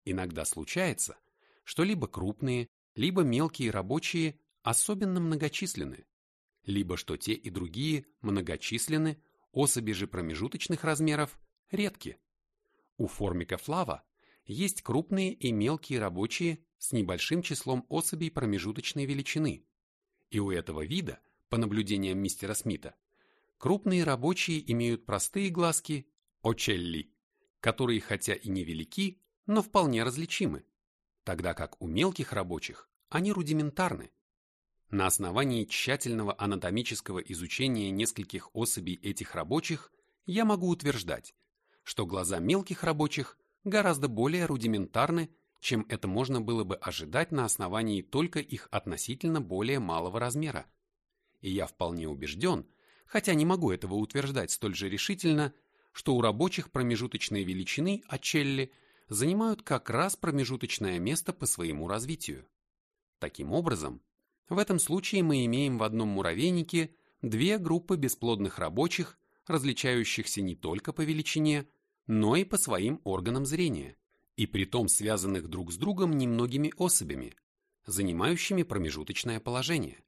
Иногда случается, что либо крупные, либо мелкие рабочие особенно многочисленны, либо что те и другие многочисленны, особи же промежуточных размеров редки. У формика флава есть крупные и мелкие рабочие с небольшим числом особей промежуточной величины. И у этого вида, по наблюдениям мистера Смита, крупные рабочие имеют простые глазки очелли, которые хотя и невелики, но вполне различимы, тогда как у мелких рабочих они рудиментарны. На основании тщательного анатомического изучения нескольких особей этих рабочих я могу утверждать, что глаза мелких рабочих гораздо более рудиментарны, чем это можно было бы ожидать на основании только их относительно более малого размера. И я вполне убежден, хотя не могу этого утверждать столь же решительно, что у рабочих промежуточные величины Ачелли занимают как раз промежуточное место по своему развитию. Таким образом, в этом случае мы имеем в одном муравейнике две группы бесплодных рабочих, различающихся не только по величине, но и по своим органам зрения, и притом связанных друг с другом немногими особями, занимающими промежуточное положение.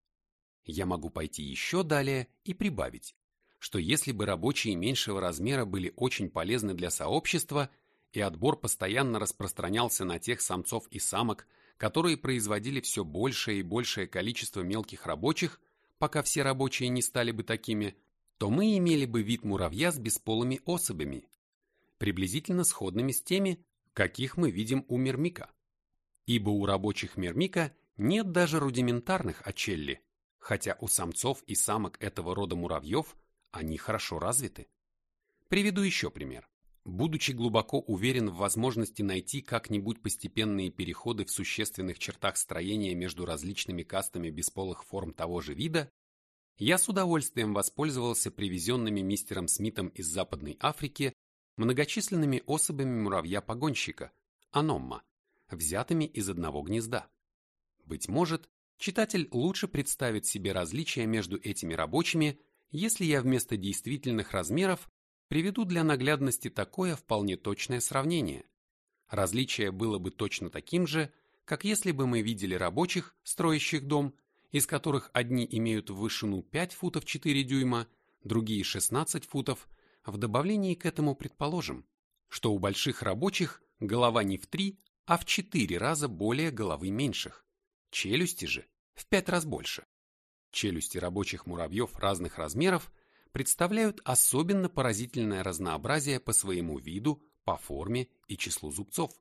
Я могу пойти еще далее и прибавить, что если бы рабочие меньшего размера были очень полезны для сообщества, и отбор постоянно распространялся на тех самцов и самок, которые производили все большее и большее количество мелких рабочих, пока все рабочие не стали бы такими, то мы имели бы вид муравья с бесполыми особями, приблизительно сходными с теми, каких мы видим у мермика. Ибо у рабочих мермика нет даже рудиментарных очелли, хотя у самцов и самок этого рода муравьев они хорошо развиты. Приведу еще пример. Будучи глубоко уверен в возможности найти как-нибудь постепенные переходы в существенных чертах строения между различными кастами бесполых форм того же вида, я с удовольствием воспользовался привезенными мистером Смитом из Западной Африки многочисленными особями муравья-погонщика, аномма, взятыми из одного гнезда. Быть может, читатель лучше представит себе различия между этими рабочими, если я вместо действительных размеров приведу для наглядности такое вполне точное сравнение. Различие было бы точно таким же, как если бы мы видели рабочих, строящих дом, из которых одни имеют в вышину 5 футов 4 дюйма, другие 16 футов, в добавлении к этому предположим, что у больших рабочих голова не в три, а в четыре раза более головы меньших. Челюсти же в пять раз больше. Челюсти рабочих муравьев разных размеров представляют особенно поразительное разнообразие по своему виду, по форме и числу зубцов.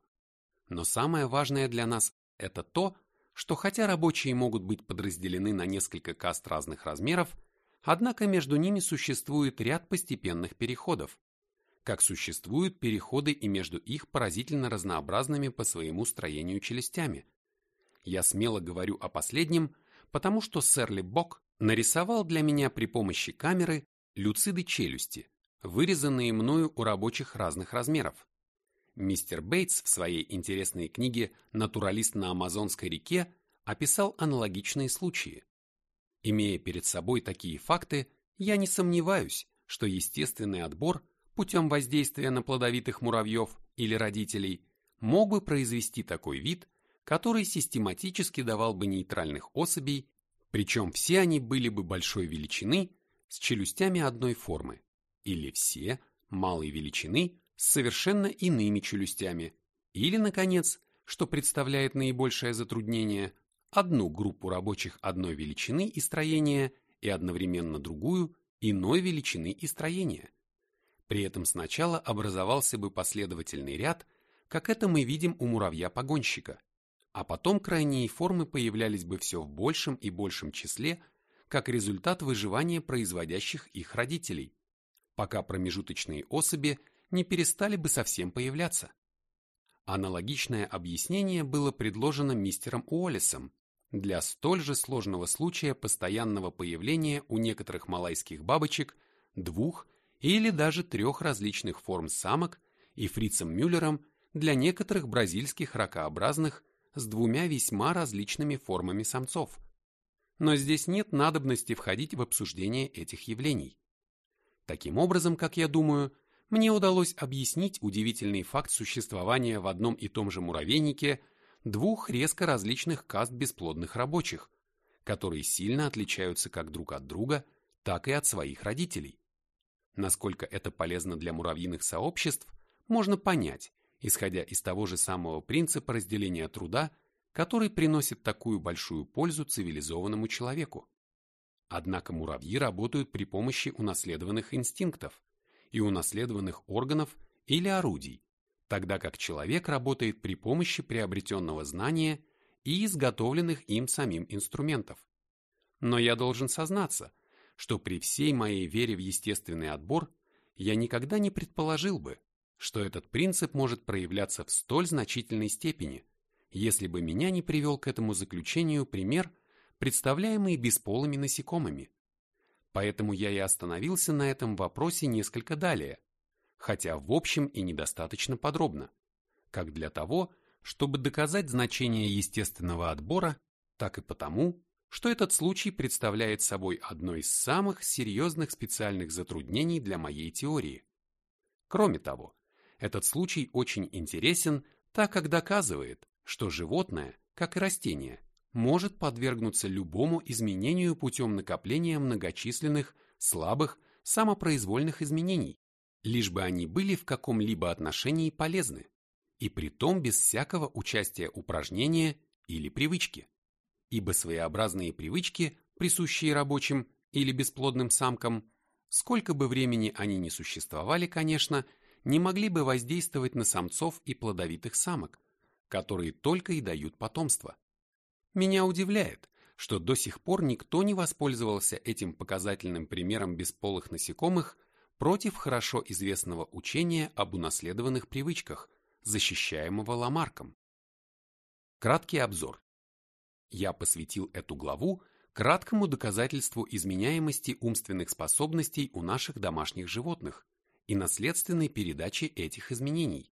Но самое важное для нас – это то, что хотя рабочие могут быть подразделены на несколько каст разных размеров, Однако между ними существует ряд постепенных переходов, как существуют переходы и между их поразительно разнообразными по своему строению челюстями. Я смело говорю о последнем, потому что сэр Лебок нарисовал для меня при помощи камеры люциды челюсти, вырезанные мною у рабочих разных размеров. Мистер Бейтс в своей интересной книге «Натуралист на Амазонской реке» описал аналогичные случаи. Имея перед собой такие факты, я не сомневаюсь, что естественный отбор путем воздействия на плодовитых муравьев или родителей мог бы произвести такой вид, который систематически давал бы нейтральных особей, Причем все они были бы большой величины с челюстями одной формы, или все малой величины с совершенно иными челюстями, или, наконец, что представляет наибольшее затруднение, одну группу рабочих одной величины и строения и одновременно другую иной величины и строения. При этом сначала образовался бы последовательный ряд, как это мы видим у муравья-погонщика, а потом крайние формы появлялись бы все в большем и большем числе, как результат выживания производящих их родителей, пока промежуточные особи не перестали бы совсем появляться. Аналогичное объяснение было предложено мистером Уоллесом для столь же сложного случая постоянного появления у некоторых малайских бабочек двух или даже трех различных форм самок и Фрицем Мюллером для некоторых бразильских ракообразных с двумя весьма различными формами самцов. Но здесь нет надобности входить в обсуждение этих явлений. Таким образом, как я думаю, мне удалось объяснить удивительный факт существования в одном и том же муравейнике двух резко различных каст бесплодных рабочих, которые сильно отличаются как друг от друга, так и от своих родителей. Насколько это полезно для муравьиных сообществ, можно понять, исходя из того же самого принципа разделения труда, который приносит такую большую пользу цивилизованному человеку. Однако муравьи работают при помощи унаследованных инстинктов и унаследованных органов или орудий, тогда как человек работает при помощи приобретенного знания и изготовленных им самим инструментов. Но я должен сознаться – что при всей моей вере в естественный отбор я никогда не предположил бы, что этот принцип может проявляться в столь значительной степени, если бы меня не привел к этому заключению пример, представляемый бесполыми насекомыми. Поэтому я и остановился на этом вопросе несколько далее, хотя в общем и недостаточно подробно, как для того, чтобы доказать значение естественного отбора, так и потому, что этот случай представляет собой одно из самых серьезных специальных затруднений для моей теории. Кроме того, этот случай очень интересен, так как доказывает, что животное, как и растение, может подвергнуться любому изменению путем накопления многочисленных, слабых, самопроизвольных изменений, лишь бы они были в каком-либо отношении полезны, и при том без всякого участия упражнения или привычки. Ибо своеобразные привычки, присущие рабочим или бесплодным самкам, сколько бы времени они ни существовали, конечно, не могли бы воздействовать на самцов и плодовитых самок, которые только и дают потомство. Меня удивляет, что до сих пор никто не воспользовался этим показательным примером бесполых насекомых против хорошо известного учения об унаследованных привычках, защищаемого Ламарком. Краткий обзор я посвятил эту главу краткому доказательству изменяемости умственных способностей у наших домашних животных и наследственной передачи этих изменений.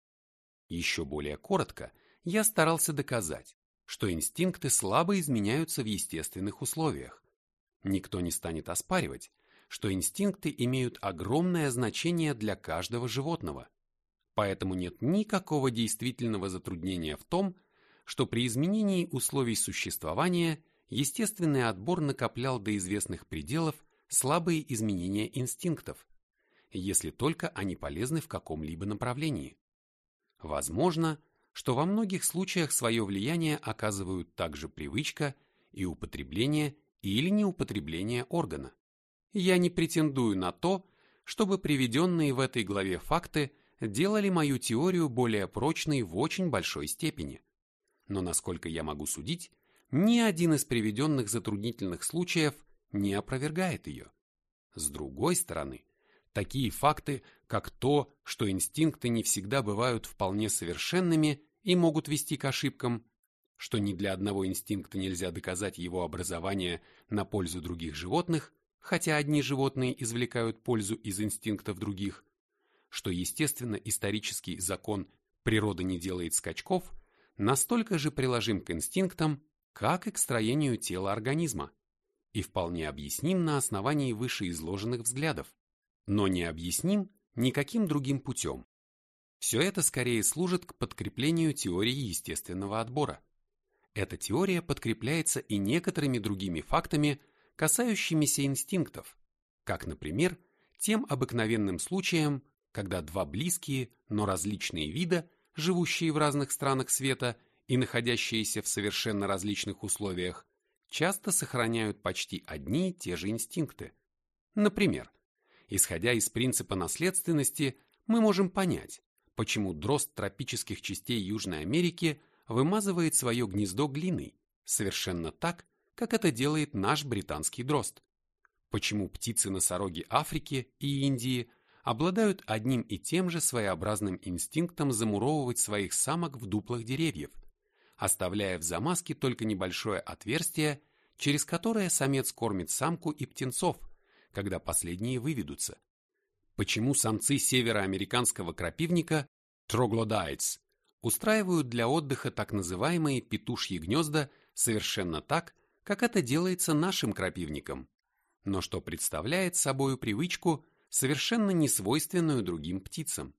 Еще более коротко, я старался доказать, что инстинкты слабо изменяются в естественных условиях. Никто не станет оспаривать, что инстинкты имеют огромное значение для каждого животного. Поэтому нет никакого действительного затруднения в том, что при изменении условий существования естественный отбор накоплял до известных пределов слабые изменения инстинктов, если только они полезны в каком-либо направлении. Возможно, что во многих случаях свое влияние оказывают также привычка и употребление или неупотребление органа. Я не претендую на то, чтобы приведенные в этой главе факты делали мою теорию более прочной в очень большой степени но, насколько я могу судить, ни один из приведенных затруднительных случаев не опровергает ее. С другой стороны, такие факты, как то, что инстинкты не всегда бывают вполне совершенными и могут вести к ошибкам, что ни для одного инстинкта нельзя доказать его образование на пользу других животных, хотя одни животные извлекают пользу из инстинктов других, что естественно-исторический закон «природа не делает скачков» настолько же приложим к инстинктам, как и к строению тела организма, и вполне объясним на основании вышеизложенных взглядов, но не объясним никаким другим путем. Все это скорее служит к подкреплению теории естественного отбора. Эта теория подкрепляется и некоторыми другими фактами, касающимися инстинктов, как, например, тем обыкновенным случаем, когда два близкие, но различные вида, живущие в разных странах света и находящиеся в совершенно различных условиях, часто сохраняют почти одни и те же инстинкты. Например, исходя из принципа наследственности, мы можем понять, почему дрозд тропических частей Южной Америки вымазывает свое гнездо глиной, совершенно так, как это делает наш британский дрозд. Почему птицы-носороги Африки и Индии обладают одним и тем же своеобразным инстинктом замуровывать своих самок в дуплах деревьев, оставляя в замазке только небольшое отверстие, через которое самец кормит самку и птенцов, когда последние выведутся. Почему самцы североамериканского крапивника троглодайтс устраивают для отдыха так называемые петушьи гнезда совершенно так, как это делается нашим крапивником, но что представляет собою привычку, совершенно несвойственную другим птицам.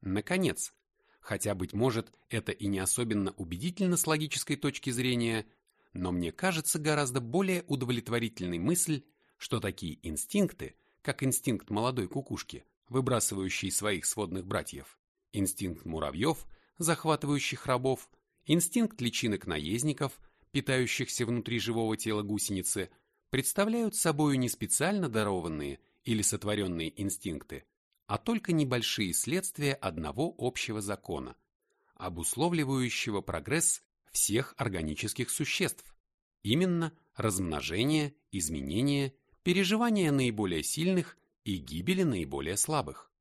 Наконец, хотя, быть может, это и не особенно убедительно с логической точки зрения, но мне кажется гораздо более удовлетворительной мысль, что такие инстинкты, как инстинкт молодой кукушки, выбрасывающей своих сводных братьев, инстинкт муравьев, захватывающих рабов, инстинкт личинок наездников, питающихся внутри живого тела гусеницы, представляют собою не специально дарованные или сотворенные инстинкты, а только небольшие следствия одного общего закона, обусловливающего прогресс всех органических существ, именно размножение, изменение, переживание наиболее сильных и гибели наиболее слабых.